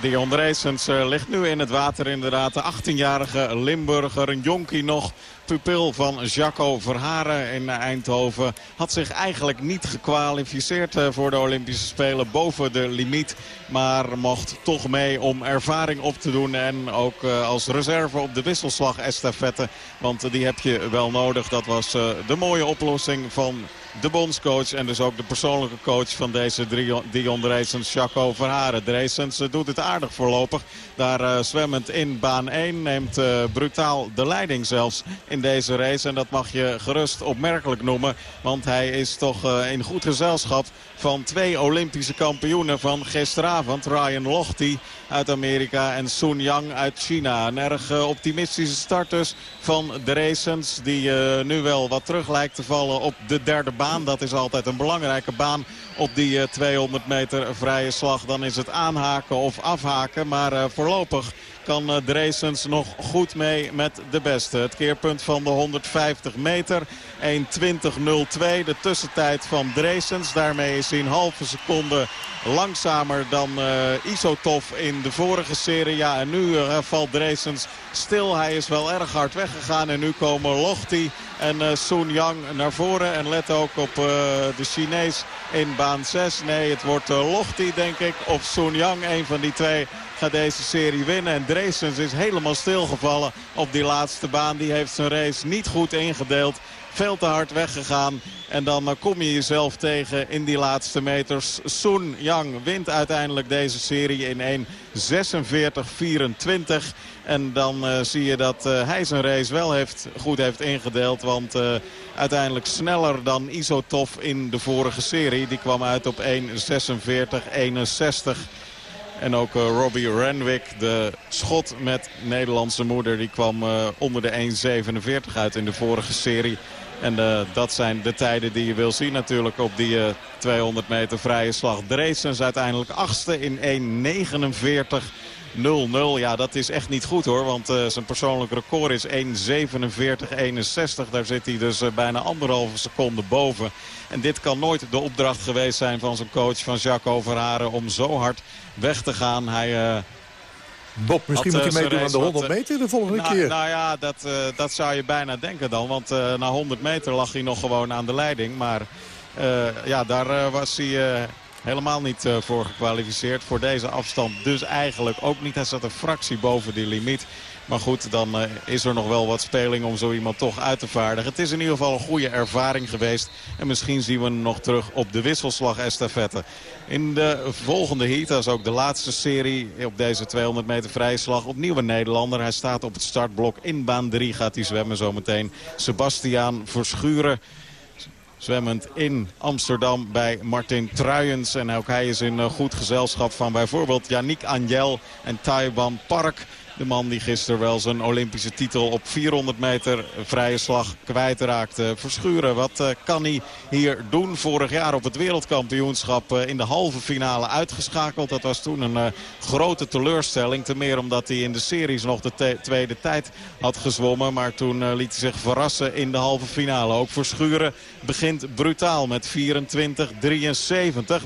Dion Dreesens eh, ligt nu in het water inderdaad. De 18-jarige Limburger, een jonkie nog pupil van Jaco Verharen in Eindhoven. Had zich eigenlijk niet gekwalificeerd eh, voor de Olympische Spelen boven de limiet. Maar mocht toch mee om ervaring op te doen. En ook eh, als reserve op de wisselslag estafette. Want die heb je wel nodig. Dat was de mooie oplossing van de bondscoach en dus ook de persoonlijke coach van deze Dion Dreesens, Jaco Verharen. Dreesens doet het aardig voorlopig. Daar uh, zwemmend in baan 1 neemt brutaal de leiding zelfs in deze race. En dat mag je gerust opmerkelijk noemen. Want hij is toch uh, in goed gezelschap van twee Olympische kampioenen van gisteravond. Ryan Lochte uit Amerika en Sun Yang uit China. Een erg optimistische start dus van de. Die nu wel wat terug lijkt te vallen op de derde baan. Dat is altijd een belangrijke baan op die 200 meter vrije slag. Dan is het aanhaken of afhaken. Maar voorlopig kan Dreesens nog goed mee met de beste. Het keerpunt van de 150 meter. 1.20.02. De tussentijd van Dreesens. Daarmee is een halve seconde langzamer dan uh, Isotov in de vorige serie. Ja, en nu uh, valt Dreesens stil. Hij is wel erg hard weggegaan. En nu komen Lochti en uh, Sun Yang naar voren. En let ook op de Chinees in baan 6. Nee, het wordt Lochti denk ik. Of Sun Yang, een van die twee gaat deze serie winnen. En Dreesens is helemaal stilgevallen op die laatste baan. Die heeft zijn race niet goed ingedeeld. Veel te hard weggegaan. En dan eh, kom je jezelf tegen in die laatste meters. Sun Yang wint uiteindelijk deze serie in 1.46.24. En dan uh, zie je dat uh, hij zijn race wel heeft, goed heeft ingedeeld. Want uiteindelijk sneller dan Isotov in de vorige serie. Die kwam uit op 1.46.61. En ook uh, Robbie Renwick, de schot met Nederlandse moeder... die kwam uh, onder de 1.47 uit in de vorige serie. En uh, dat zijn de tijden die je wil zien natuurlijk op die 200 meter vrije slag. Dreesens uiteindelijk achtste in 1.49. 0-0. Ja, dat is echt niet goed hoor. Want uh, zijn persoonlijk record is 1.47.61. Daar zit hij dus uh, bijna anderhalve seconde boven. En dit kan nooit de opdracht geweest zijn van zijn coach, van Jacques Overharen... om zo hard weg te gaan. Hij... Uh,
Bob, misschien
had,
moet hij meedoen aan de 100
wat,
meter de volgende
nou,
keer.
Nou ja, dat, dat zou je bijna denken dan. Want na 100 meter lag hij nog gewoon aan de leiding. Maar uh, ja, daar was hij helemaal niet voor gekwalificeerd. Voor deze afstand dus eigenlijk ook niet. Hij zat een fractie boven die limiet. Maar goed, dan uh, is er nog wel wat speling om zo iemand toch uit te vaardigen. Het is in ieder geval een goede ervaring geweest. En misschien zien we hem nog terug op de wisselslag estafette. In de volgende heat, dat is ook de laatste serie op deze 200 meter vrije slag. Opnieuw een Nederlander. Hij staat op het startblok. In baan 3 gaat hij zwemmen zometeen. Sebastiaan Verschuren zwemmend in Amsterdam bij Martin Truijens. En ook hij is in goed gezelschap van bijvoorbeeld Yannick Anjel en Taiwan Park. De man die gisteren wel zijn Olympische titel op 400 meter vrije slag kwijtraakte. Verschuren, wat uh, kan hij hier doen? Vorig jaar op het wereldkampioenschap uh, in de halve finale uitgeschakeld. Dat was toen een uh, grote teleurstelling. Ten meer omdat hij in de series nog de tweede tijd had gezwommen. Maar toen liet hij zich verrassen in de halve finale. Ook Verschuren begint brutaal met 24-73.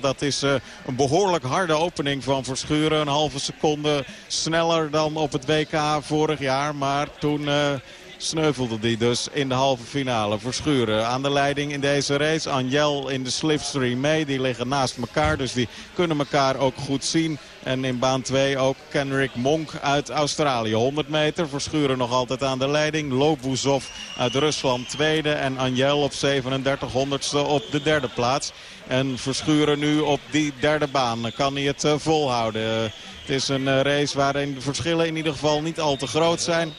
Dat is een behoorlijk harde opening van Verschuren. Een halve seconde sneller dan op het WK vorig jaar. Maar toen uh, sneuvelde die dus in de halve finale. Verschuren aan de leiding in deze race. Anjel in de slipstream mee. Die liggen naast elkaar, dus die kunnen elkaar ook goed zien. En in baan 2 ook Kenrick Monk uit Australië. 100 meter, Verschuren nog altijd aan de leiding. Lobuzov uit Rusland tweede. En Anjel op 37 honderdste op de derde plaats. En Verschuren nu op die derde baan. Kan hij het eh, volhouden? Het is een eh, race waarin de verschillen in ieder geval niet al te groot zijn.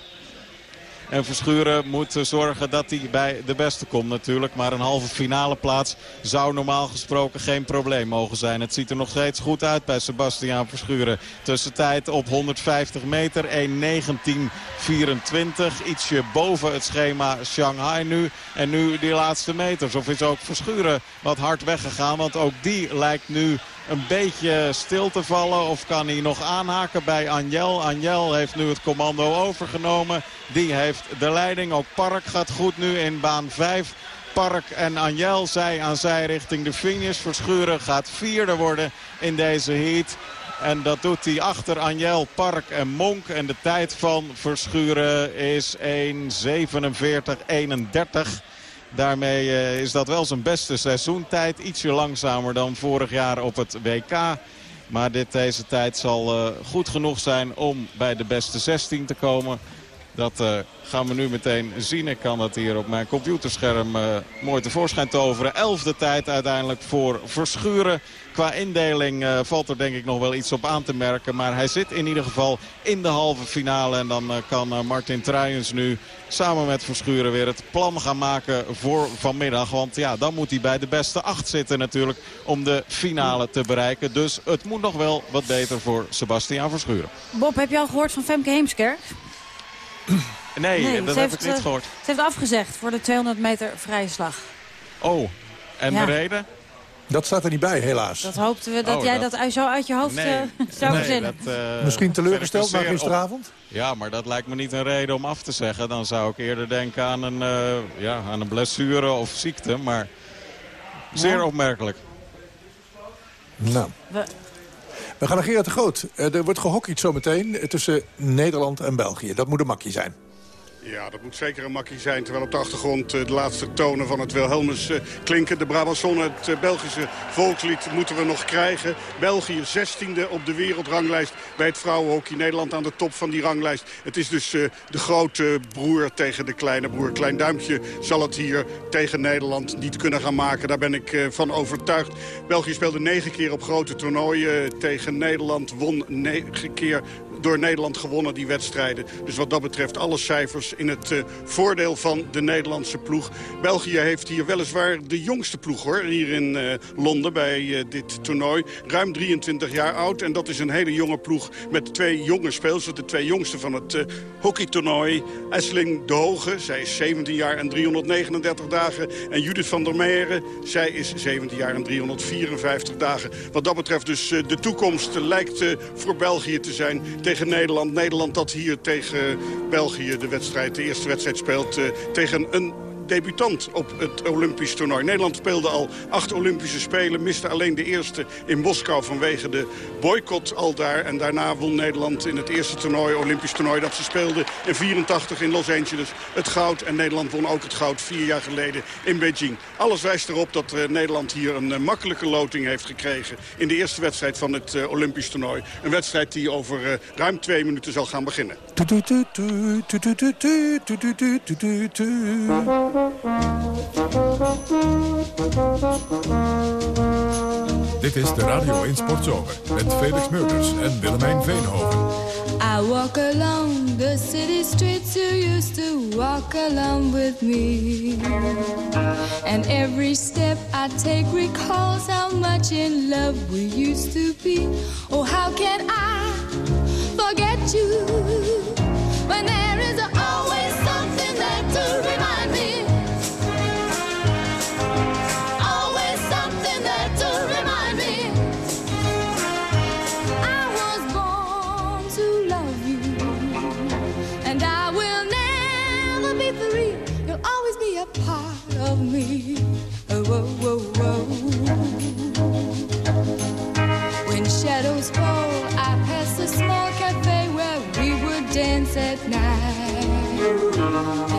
En Verschuren moet zorgen dat hij bij de beste komt natuurlijk. Maar een halve finale plaats zou normaal gesproken geen probleem mogen zijn. Het ziet er nog steeds goed uit bij Sebastiaan Verschuren. Tussentijd op 150 meter 1.19.24. Ietsje boven het schema Shanghai nu. En nu die laatste meters. Of is ook Verschuren wat hard weggegaan. Want ook die lijkt nu een beetje stil te vallen. Of kan hij nog aanhaken bij Anjel. Anjel heeft nu het commando overgenomen. Die heeft de leiding. Ook Park gaat goed nu in baan 5. Park en Anjel zij aan zij richting de finish. Verschuren gaat vierde worden in deze heat. En dat doet hij achter Anjel, Park en Monk. En de tijd van Verschuren is 1.47.31. Daarmee uh, is dat wel zijn beste seizoentijd. Ietsje langzamer dan vorig jaar op het WK. Maar dit, deze tijd zal uh, goed genoeg zijn om bij de beste 16 te komen. Dat uh, gaan we nu meteen zien. Ik kan dat hier op mijn computerscherm mooi tevoorschijn toveren. Elfde tijd uiteindelijk voor Verschuren. Qua indeling uh, valt er denk ik nog wel iets op aan te merken. Maar hij zit in ieder geval in de halve finale. En dan uh, kan uh, Martin Truijens nu samen met Verschuren weer het plan gaan maken voor vanmiddag. Want ja, dan moet hij bij de beste acht zitten natuurlijk om de finale te bereiken. Dus het moet nog wel wat beter voor Sebastiaan Verschuren.
Bob, heb je al gehoord van Femke Heemskerk?
Nee, nee dat heb
heeft,
ik niet gehoord.
Ze heeft afgezegd voor de 200 meter vrije slag.
Oh, en ja. de reden?
Dat staat er niet bij, helaas.
Dat hoopten we dat
oh,
jij
dat...
dat zo uit je hoofd
nee.
uh, zou
nee,
verzinnen.
Dat, uh,
Misschien teleurgesteld na gisteravond?
Op... Ja, maar dat lijkt me niet een reden om af te zeggen. Dan zou ik eerder denken aan een, uh, ja, aan een blessure of ziekte. Maar zeer ja. opmerkelijk.
Nou. We... We gaan naar Gerard de Groot. Er wordt gehockeyd zometeen tussen Nederland en België. Dat moet een makkie zijn.
Ja, dat moet zeker een makkie zijn. Terwijl op de achtergrond de laatste tonen van het Wilhelmus klinken. De Brabançon, het Belgische volkslied, moeten we nog krijgen. België 16e op de wereldranglijst bij het vrouwenhockey. Nederland aan de top van die ranglijst. Het is dus de grote broer tegen de kleine broer. Klein Duimpje zal het hier tegen Nederland niet kunnen gaan maken. Daar ben ik van overtuigd. België speelde negen keer op grote toernooien tegen Nederland. Won negen keer door Nederland gewonnen, die wedstrijden. Dus wat dat betreft alle cijfers in het uh, voordeel van de Nederlandse ploeg. België heeft hier weliswaar de jongste ploeg hoor, hier in uh, Londen bij uh, dit toernooi. Ruim 23 jaar oud en dat is een hele jonge ploeg met twee jonge speelsters. De twee jongste van het hockeytoernooi. Esling de Hoge, zij is 17 jaar en 339 dagen. En Judith van der Meijeren, zij is 17 jaar en 354 dagen. Wat dat betreft dus de toekomst lijkt voor België te zijn tegen Nederland. Nederland dat hier tegen België de wedstrijd, de eerste wedstrijd speelt uh, tegen een debutant op het Olympisch toernooi. Nederland speelde al acht Olympische Spelen. Miste alleen de eerste in Moskou vanwege de boycott al daar. En daarna won Nederland in het eerste toernooi, Olympisch toernooi... dat ze speelden in 84 in Los Angeles het goud. En Nederland won ook het goud vier jaar geleden in Beijing. Alles wijst erop dat uh, Nederland hier een uh, makkelijke loting heeft gekregen... in de eerste wedstrijd van het uh, Olympisch toernooi. Een wedstrijd die over ruim twee minuten zal gaan beginnen.
Dit is de Radio 1 Sportzomer met Felix Meurders en Willemijn Veenhoven.
I walk along the city streets you used to walk along with me. And every step I take recalls how much in love we used to be. Oh, how can I forget you And I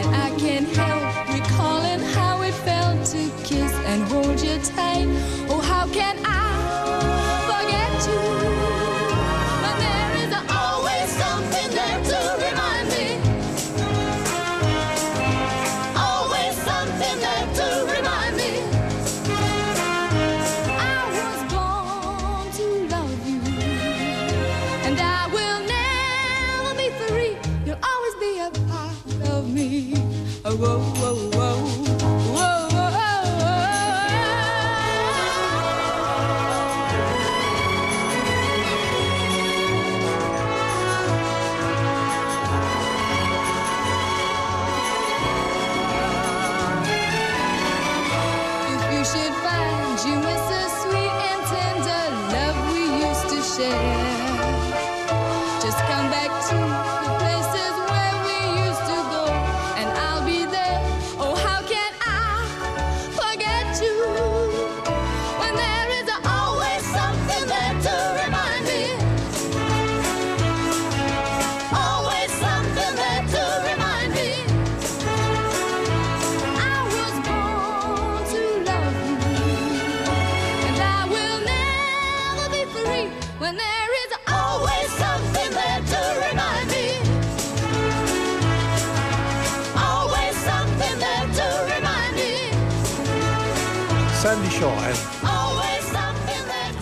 Sandy Shaw en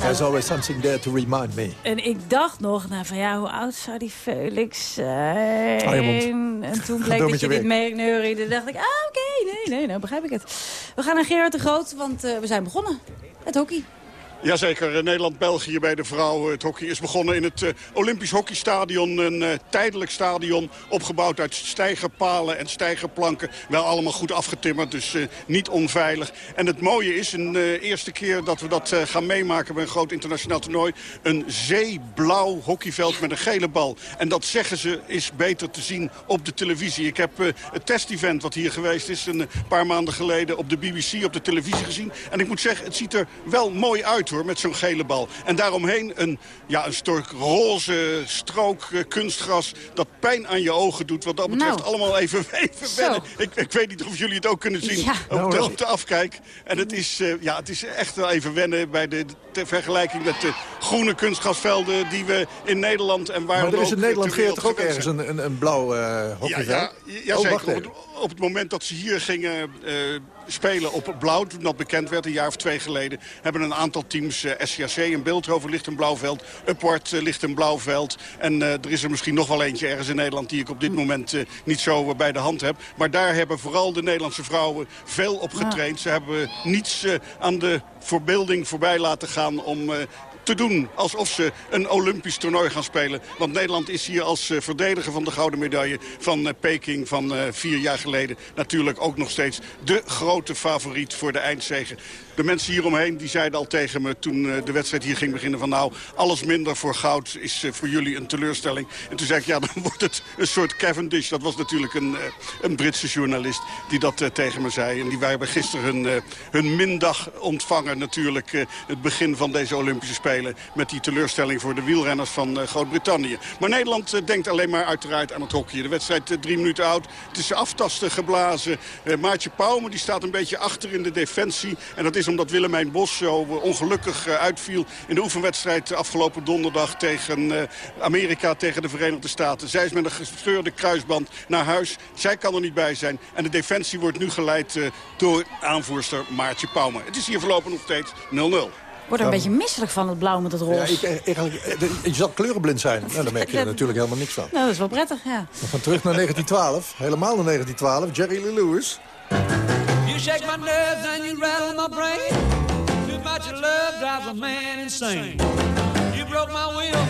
There's always something there to remind me.
En ik dacht nog, nou, van ja, hoe oud zou die Felix zijn? En toen bleek dat je
je
dit meeneuriede. dacht ik, ah, oké, nee, nee, nou begrijp ik het. We gaan naar Gerard de Groot, want eh, we zijn begonnen. Het hockey.
Jazeker, eh, Nederland-België bij de vrouwen. Het hockey is begonnen in het eh, Olympisch Hockeystadion. Een eh, tijdelijk stadion opgebouwd uit stijgerpalen en stijgerplanken. Wel allemaal goed afgetimmerd, dus niet onveilig. En het mooie is, een eerste keer dat we dat gaan meemaken bij een groot internationaal toernooi. Een zeeblauw hockeyveld met een gele bal. En dat zeggen ze is beter te zien op de televisie. Ik heb het test-event wat hier geweest is een paar maanden geleden op de BBC op de televisie gezien. En ik moet zeggen, het ziet er wel mooi uit hoor, met zo'n gele bal. En daaromheen een, ja, een stuk roze strook eh, kunstgras dat pijn aan je ogen doet. Wat dat betreft
Nou.
allemaal even, wennen. Ik, ik weet niet of jullie het ook kunnen zien
Ja.
op,
Nou,
de, op de afkijk. En het is, eh, ja, het is echt wel even wennen bij de, de vergelijking met de groene kunstgrasvelden die we in Nederland en waar
Maar er is in Nederland, Geert, toch ook ergens een, een, een blauw eh
Ja,
hockeyveld?
ja, ja
Oh,
zeker. Op, het, moment dat ze hier gingen eh, spelen op blauw, toen dat bekend werd, een jaar of twee geleden, hebben een aantal teams, eh, SCAC in Beeldhoven ligt een blauw veld, Upward eh, ligt een blauw veld. En er is er misschien nog wel eentje ergens in Nederland die ik op dit moment eh, niet zo bij de hand heb. Maar daar hebben vooral de Nederlandse vrouwen veel op getraind. Ze hebben niets aan de verbeelding voorbij laten gaan om... te doen alsof ze een Olympisch toernooi gaan spelen. Want Nederland is hier als eh, verdediger van de gouden medaille van eh, Peking van eh, vier jaar geleden... natuurlijk ook nog steeds de grote favoriet voor de eindzege. De mensen hieromheen die zeiden al tegen me toen eh, de wedstrijd hier ging beginnen... van nou, alles minder voor goud is eh, voor jullie een teleurstelling. En toen zei ik, ja, dan wordt het een soort Cavendish. Dat was natuurlijk een, eh, een Britse journalist die dat tegen me zei. En die hebben gisteren hun, hun mindag ontvangen natuurlijk. het begin van deze Olympische Spelen. Met die teleurstelling voor de wielrenners van Groot-Brittannië. Maar Nederland denkt alleen maar uiteraard aan het hockey. De wedstrijd drie minuten oud. Het is aftasten geblazen. Maartje Pauwme die staat een beetje achter in de defensie. En dat is omdat Willemijn Bos zo eh, ongelukkig eh, uitviel in de oefenwedstrijd afgelopen donderdag tegen eh, Amerika, tegen de Verenigde Staten. Zij is met een gescheurde kruisband naar huis. Zij kan er niet bij zijn. En de defensie wordt nu geleid eh, door aanvoerster Maartje Pauwme. Het is hier voorlopig nog steeds 0-0.
Ik word er een beetje misselijk van, het blauw met het roze.
Ja, ik, eh, je zal kleurenblind zijn. Nou, daar merk je er natuurlijk helemaal niks van.
Nou, dat is wel prettig, ja.
We gaan terug naar 1912. Helemaal naar 1912. Jerry Lee Lewis.
You shake my nerves and you rattle my brain. Too much love drives a man insane. You broke my will,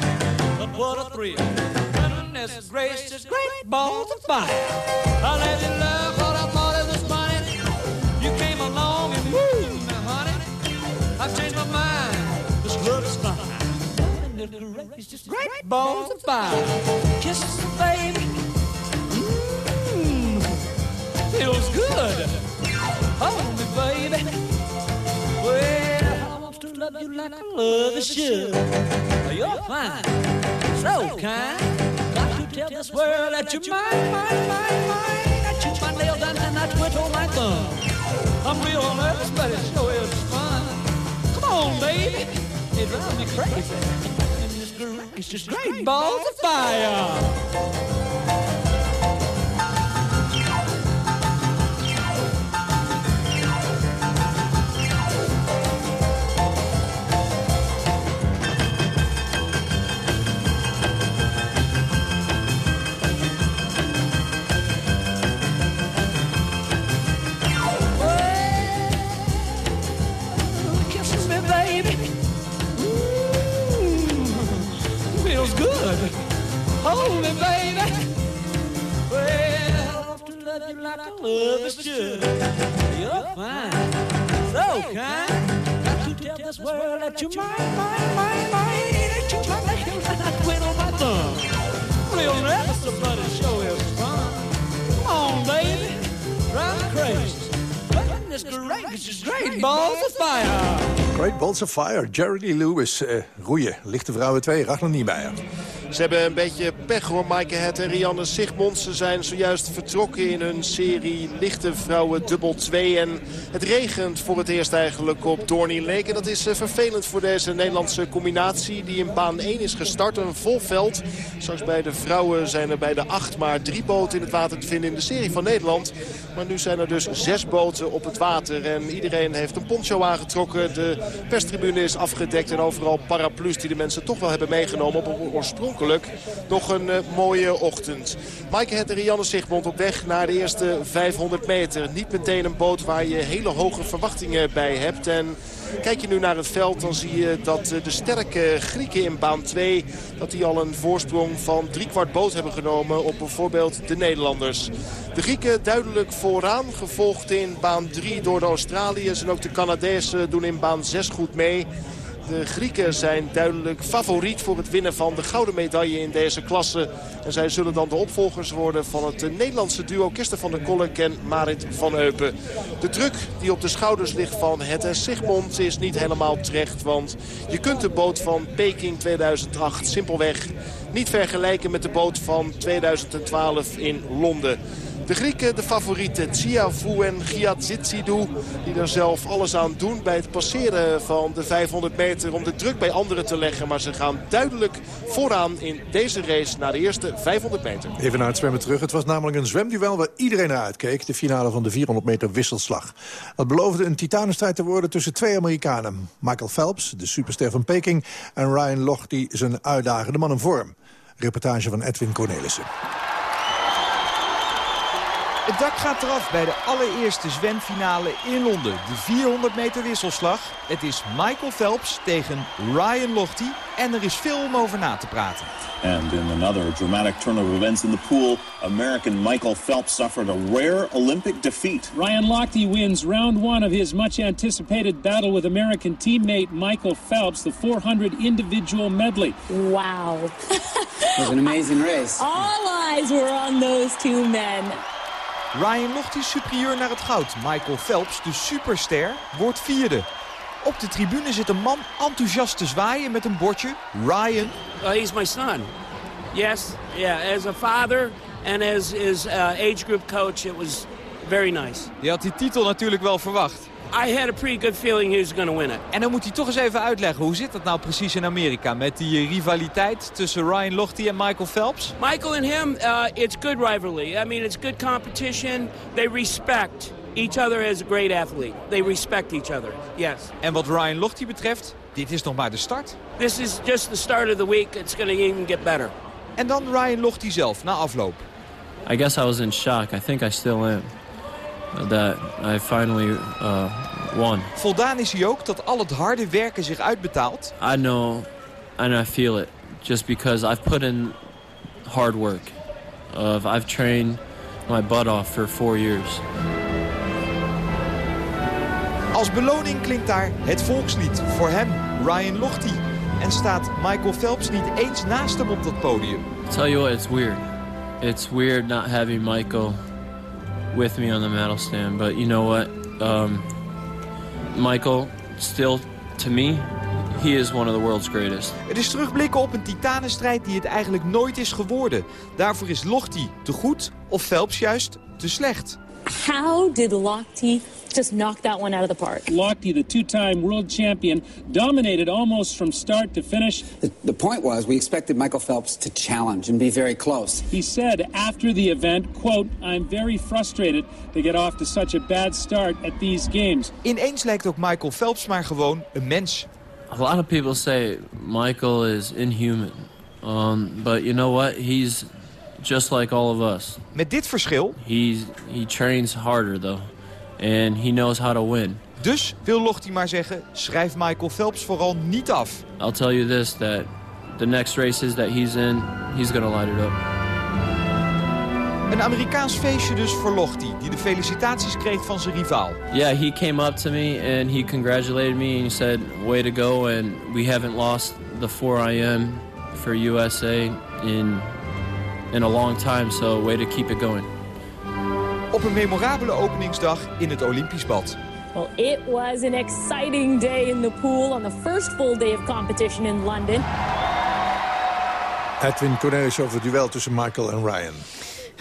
but what a thrill. Goodness gracious, great balls of fire. I let you love what I thought it was funny. You came along and woo, now honey. I've changed my mind, this love is fine. Goodness gracious, great balls of fire. Kisses, the baby. Like I love you should. You're fine, so kind. Got to tell this world that you're mine, mine, mine, mine. I chew my nails down and I twiddle my thumb. I'm real nervous, but it sure is fun. Come on, baby. It drives me crazy. This groove is just great balls of fire. Me, baby. Well, to love you like I love is should. You're fine, so kind. Got to tell this world that you're mine, mine, mine, mine. That you my nails and I twiddle my thumb. Real nervous, but it sure is fun. Come on, baby, drive me crazy. Gracious, great balls of fire.
Great Balls of Fire, Jerry Lee Lewis. eh roeien, lichte vrouwen 2, Ragnar Niemeyer.
Ze hebben een beetje pech hoor, Maaike Het en Rianne Sigmond. Ze zijn zojuist vertrokken in hun serie lichte vrouwen dubbel 2. En het regent voor het eerst eigenlijk op Dorney Lake. En dat is eh, vervelend voor deze Nederlandse combinatie die in baan 1 is gestart. Een vol veld. Straks bij de vrouwen zijn er bij de acht maar drie boten in het water te vinden in de serie van Nederland. Maar nu zijn er dus zes boten op het water. En iedereen heeft een poncho aangetrokken. De perstribune is afgedekt en overal paraplu's die de mensen toch wel hebben meegenomen op oorspronkelijk nog een eh, mooie ochtend. Maaike Het en Rianne Sigmond op weg naar de eerste 500 meter. Niet meteen een boot waar je hele hoge verwachtingen bij hebt. En Kijk je nu naar het veld, dan zie je dat eh, de sterke Grieken in baan 2... dat die al een voorsprong van driekwart boot hebben genomen op bijvoorbeeld de Nederlanders. De Grieken duidelijk vooraan, gevolgd in baan 3 door de Australiërs... en ook de Canadezen doen in baan 6 goed mee... De Grieken zijn duidelijk favoriet voor het winnen van de gouden medaille in deze klasse. En zij zullen dan de opvolgers worden van het Nederlandse duo Kirsten van der Kolk en Marit van Eupen. De druk die op de schouders ligt van het en Sigmond is niet helemaal terecht. Want je kunt de boot van Peking 2008 simpelweg niet vergelijken met de boot van 2012 in Londen. De Grieken, de favorieten Tsiavou en Giatzitsidou... die er zelf alles aan doen bij het passeren van de 500 meter... om de druk bij anderen te leggen. Maar ze gaan duidelijk vooraan in deze race naar de eerste 500 meter.
Even naar het zwemmen terug. Het was namelijk een zwemduel waar iedereen naar uitkeek. De finale van de 400 meter wisselslag. Het beloofde een titanenstrijd te worden tussen twee Amerikanen. Michael Phelps, de superster van Peking... en Ryan Lochte, zijn uitdager, de man in vorm. Reportage van Edwin Cornelissen.
Het dak gaat eraf bij de allereerste zwemfinale in Londen. De 400 meter wisselslag. Het is Michael Phelps tegen Ryan Lochte. En er is veel om over na te praten.
And in another dramatic turn of events in the pool, American Michael Phelps suffered a rare Olympic defeat.
Ryan Lochte wins round one of his much anticipated battle with American teammate Michael Phelps, the 400 individual medley.
Wow.
it was an amazing race.
All eyes were on those two men.
Ryan Lochte is superieur naar het goud. Michael Phelps, de superster, wordt vierde. Op de tribune zit een man enthousiast te zwaaien met een bordje. Ryan.
Uh, he's my son. Yes, yeah. As a father and as his uh, age group coach, it was very nice.
Je had die titel natuurlijk wel verwacht.
I had a pretty good feeling he was going to win it.
En dan moet hij toch eens even uitleggen, hoe zit dat nou precies in Amerika... met die rivaliteit tussen Ryan Lochte en Michael Phelps?
Michael and him, uh, it's good rivalry. I mean, it's good competition. They respect each other as a great athlete. They respect each other, yes.
En wat Ryan Lochte betreft, dit is nog maar de start.
This is just the start of the week. It's going to even get better.
En dan Ryan Lochte zelf, na afloop.
I guess I was in shock. I think I still am. That I finally uh, won.
Voldaan is hij ook dat al het harde werken zich uitbetaalt.
I know, and I feel it. Just because I've put in hard work. Of I've trained my butt off for four years.
Als beloning klinkt daar het volkslied voor hem, Ryan Lochte. En staat Michael Phelps niet eens naast hem op dat podium.
Tell you what, it's weird. It's weird not having Michael with me on the medal stand. But you know what? Um, Michael, still, to me, he is one of the world's greatest.
Het is terugblikken op een titanenstrijd die het eigenlijk nooit is geworden. Daarvoor is Lochte te goed of Phelps juist te slecht.
How did Lochte just knock that one out of the park?
Lochte, the two-time world champion, dominated almost from start to finish.
The, the point was we expected Michael Phelps to challenge and be very close.
He said after the event, quote, I'm very frustrated to get off to such a bad start at these games.
Ineens lijkt ook Michael Phelps maar gewoon een mens.
A lot of people say Michael is inhuman. Um, but you know what? He's just like all of us.
Met dit verschil.
He's, he trains harder though. And he knows how to win.
Dus wil Lochte maar zeggen, schrijf Michael Phelps vooral niet af.
I'll tell you this, that the next races that he's in, he's gonna light it up.
Een Amerikaans feestje dus voor Lochte, die de felicitaties kreeg van zijn rivaal.
Yeah, he came up to me and he congratulated me and he said, way to go and we haven't lost the 4 IM for USA in, in a long time, so way to keep it going.
Op een memorabele openingsdag in het Olympisch bad.
Well, it was an exciting day in the pool on the first full day of competition in London.
Edwin Cornelis over het duel tussen Michael en Ryan.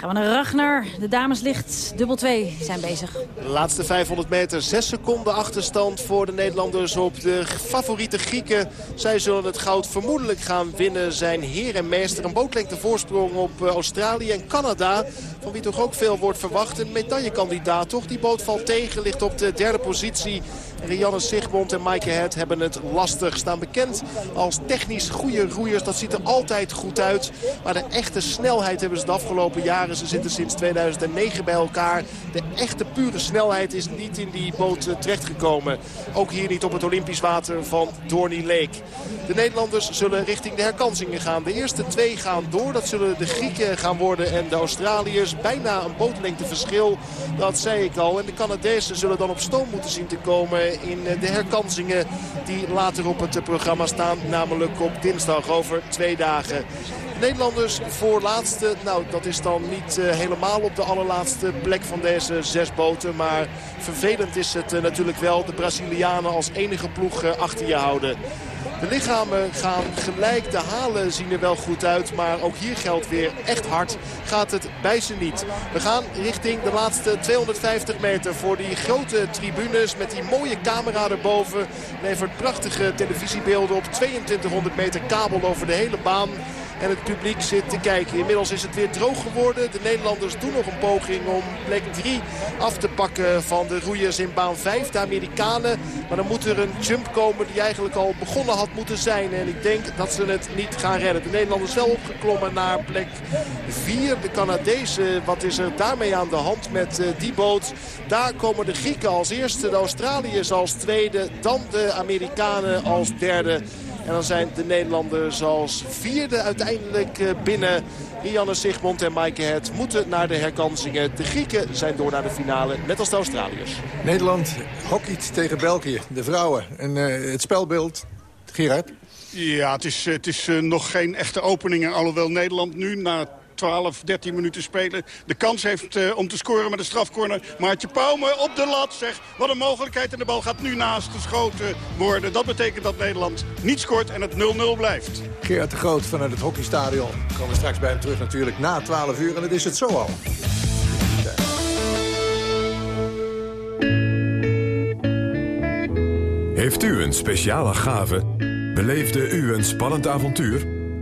Gaan we naar Ragnar. De dames licht dubbel 2 zijn bezig.
De laatste 500 meter, 6 seconden achterstand voor de Nederlanders op de favoriete Grieken. Zij zullen het goud vermoedelijk gaan winnen. Zijn heer en meester een bootlengte voorsprong op eh, Australië en Canada. Van wie toch ook veel wordt verwacht. Een medaillekandidaat toch. Die boot valt tegen, ligt op de derde positie. Rianne Sigmond en Maaike Het hebben het lastig. Staan bekend als technisch goede roeiers. Dat ziet er altijd goed uit. Maar de echte snelheid hebben ze de afgelopen jaren. Ze zitten sinds 2009 bij elkaar. De echte pure snelheid is niet in die boot eh, terechtgekomen. Ook hier niet op het Olympisch water van Dorney Lake. De Nederlanders zullen richting de herkansingen gaan. De eerste twee gaan door. Dat zullen de Grieken gaan worden en de Australiërs. Bijna een bootlengte verschil. Dat zei ik al. En de Canadezen zullen dan op stoom moeten zien te komen in de herkansingen die later op het programma staan. Namelijk op dinsdag over twee dagen. Nederlanders voor laatste. Nou, dat is dan niet uh, helemaal op de allerlaatste plek van deze zes boten. Maar vervelend is het uh, natuurlijk wel de Brazilianen als enige ploeg uh, achter je houden. De lichamen gaan gelijk. De halen zien er wel goed uit. Maar ook hier geldt weer echt hard. Gaat het bij ze niet. We gaan richting de laatste 250 meter. Voor die grote tribunes met die mooie camera erboven. Levert prachtige televisiebeelden op. 2200 meter kabel over de hele baan. En het publiek zit te kijken. Inmiddels is het weer droog geworden. De Nederlanders doen nog een poging om plek 3 af te pakken van de roeiers in baan 5. De Amerikanen. Maar dan moet er een jump komen die eigenlijk al begonnen had moeten zijn. En ik denk dat ze het niet gaan redden. De Nederlanders wel opgeklommen naar plek 4. De Canadezen, wat is er daarmee aan de hand met uh, die boot? Daar komen de Grieken als eerste, de Australiërs als tweede. Dan de Amerikanen als derde. En dan zijn de Nederlanders als vierde uiteindelijk binnen. Rianne Sigmond en Maaike Het moeten naar de herkansingen. De Grieken zijn door naar de finale, net als de Australiërs.
Nederland hockeyt tegen België, de vrouwen. En uh, het spelbeeld, Gerard?
Ja, het is, het is uh, nog geen echte opening. Alhoewel Nederland nu na 12, 13 minuten spelen. De kans heeft uh, om te scoren met een strafcorner. Maartje Pauwme op de lat, zeg. Wat een mogelijkheid. En de bal gaat nu naast geschoten worden. Dat betekent dat Nederland niet scoort en het 0-0 blijft.
Gerard de Groot vanuit het hockeystadion. We komen straks bij hem terug natuurlijk na 12 uur. En het is het zo al.
Heeft u een speciale gave? Beleefde u een spannend avontuur?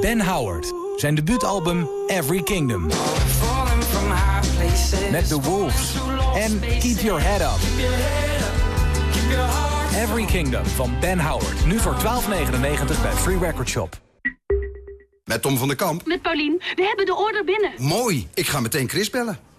Ben Howard. Zijn debuutalbum Every Kingdom. Met The Wolves. En Keep Your Head Up. Every Kingdom van Ben Howard. Nu voor 12,99 bij Free Record Shop.
Met Tom van der Kamp.
Met Paulien. We hebben de order binnen.
Mooi. Ik ga meteen Chris bellen.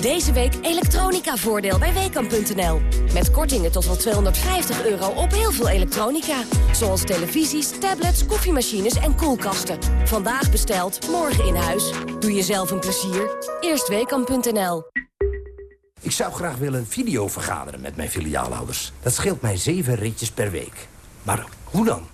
Deze week elektronica-voordeel bij Weekamp.nl. Met kortingen tot wel 250 euro op heel veel elektronica. Zoals televisies, tablets, koffiemachines en koelkasten. Vandaag besteld, morgen in huis. Doe jezelf een plezier. Eerst Weekamp.nl.
Ik zou graag willen video vergaderen met mijn filiaalhouders. Dat scheelt mij zeven ritjes per week. Maar hoe dan?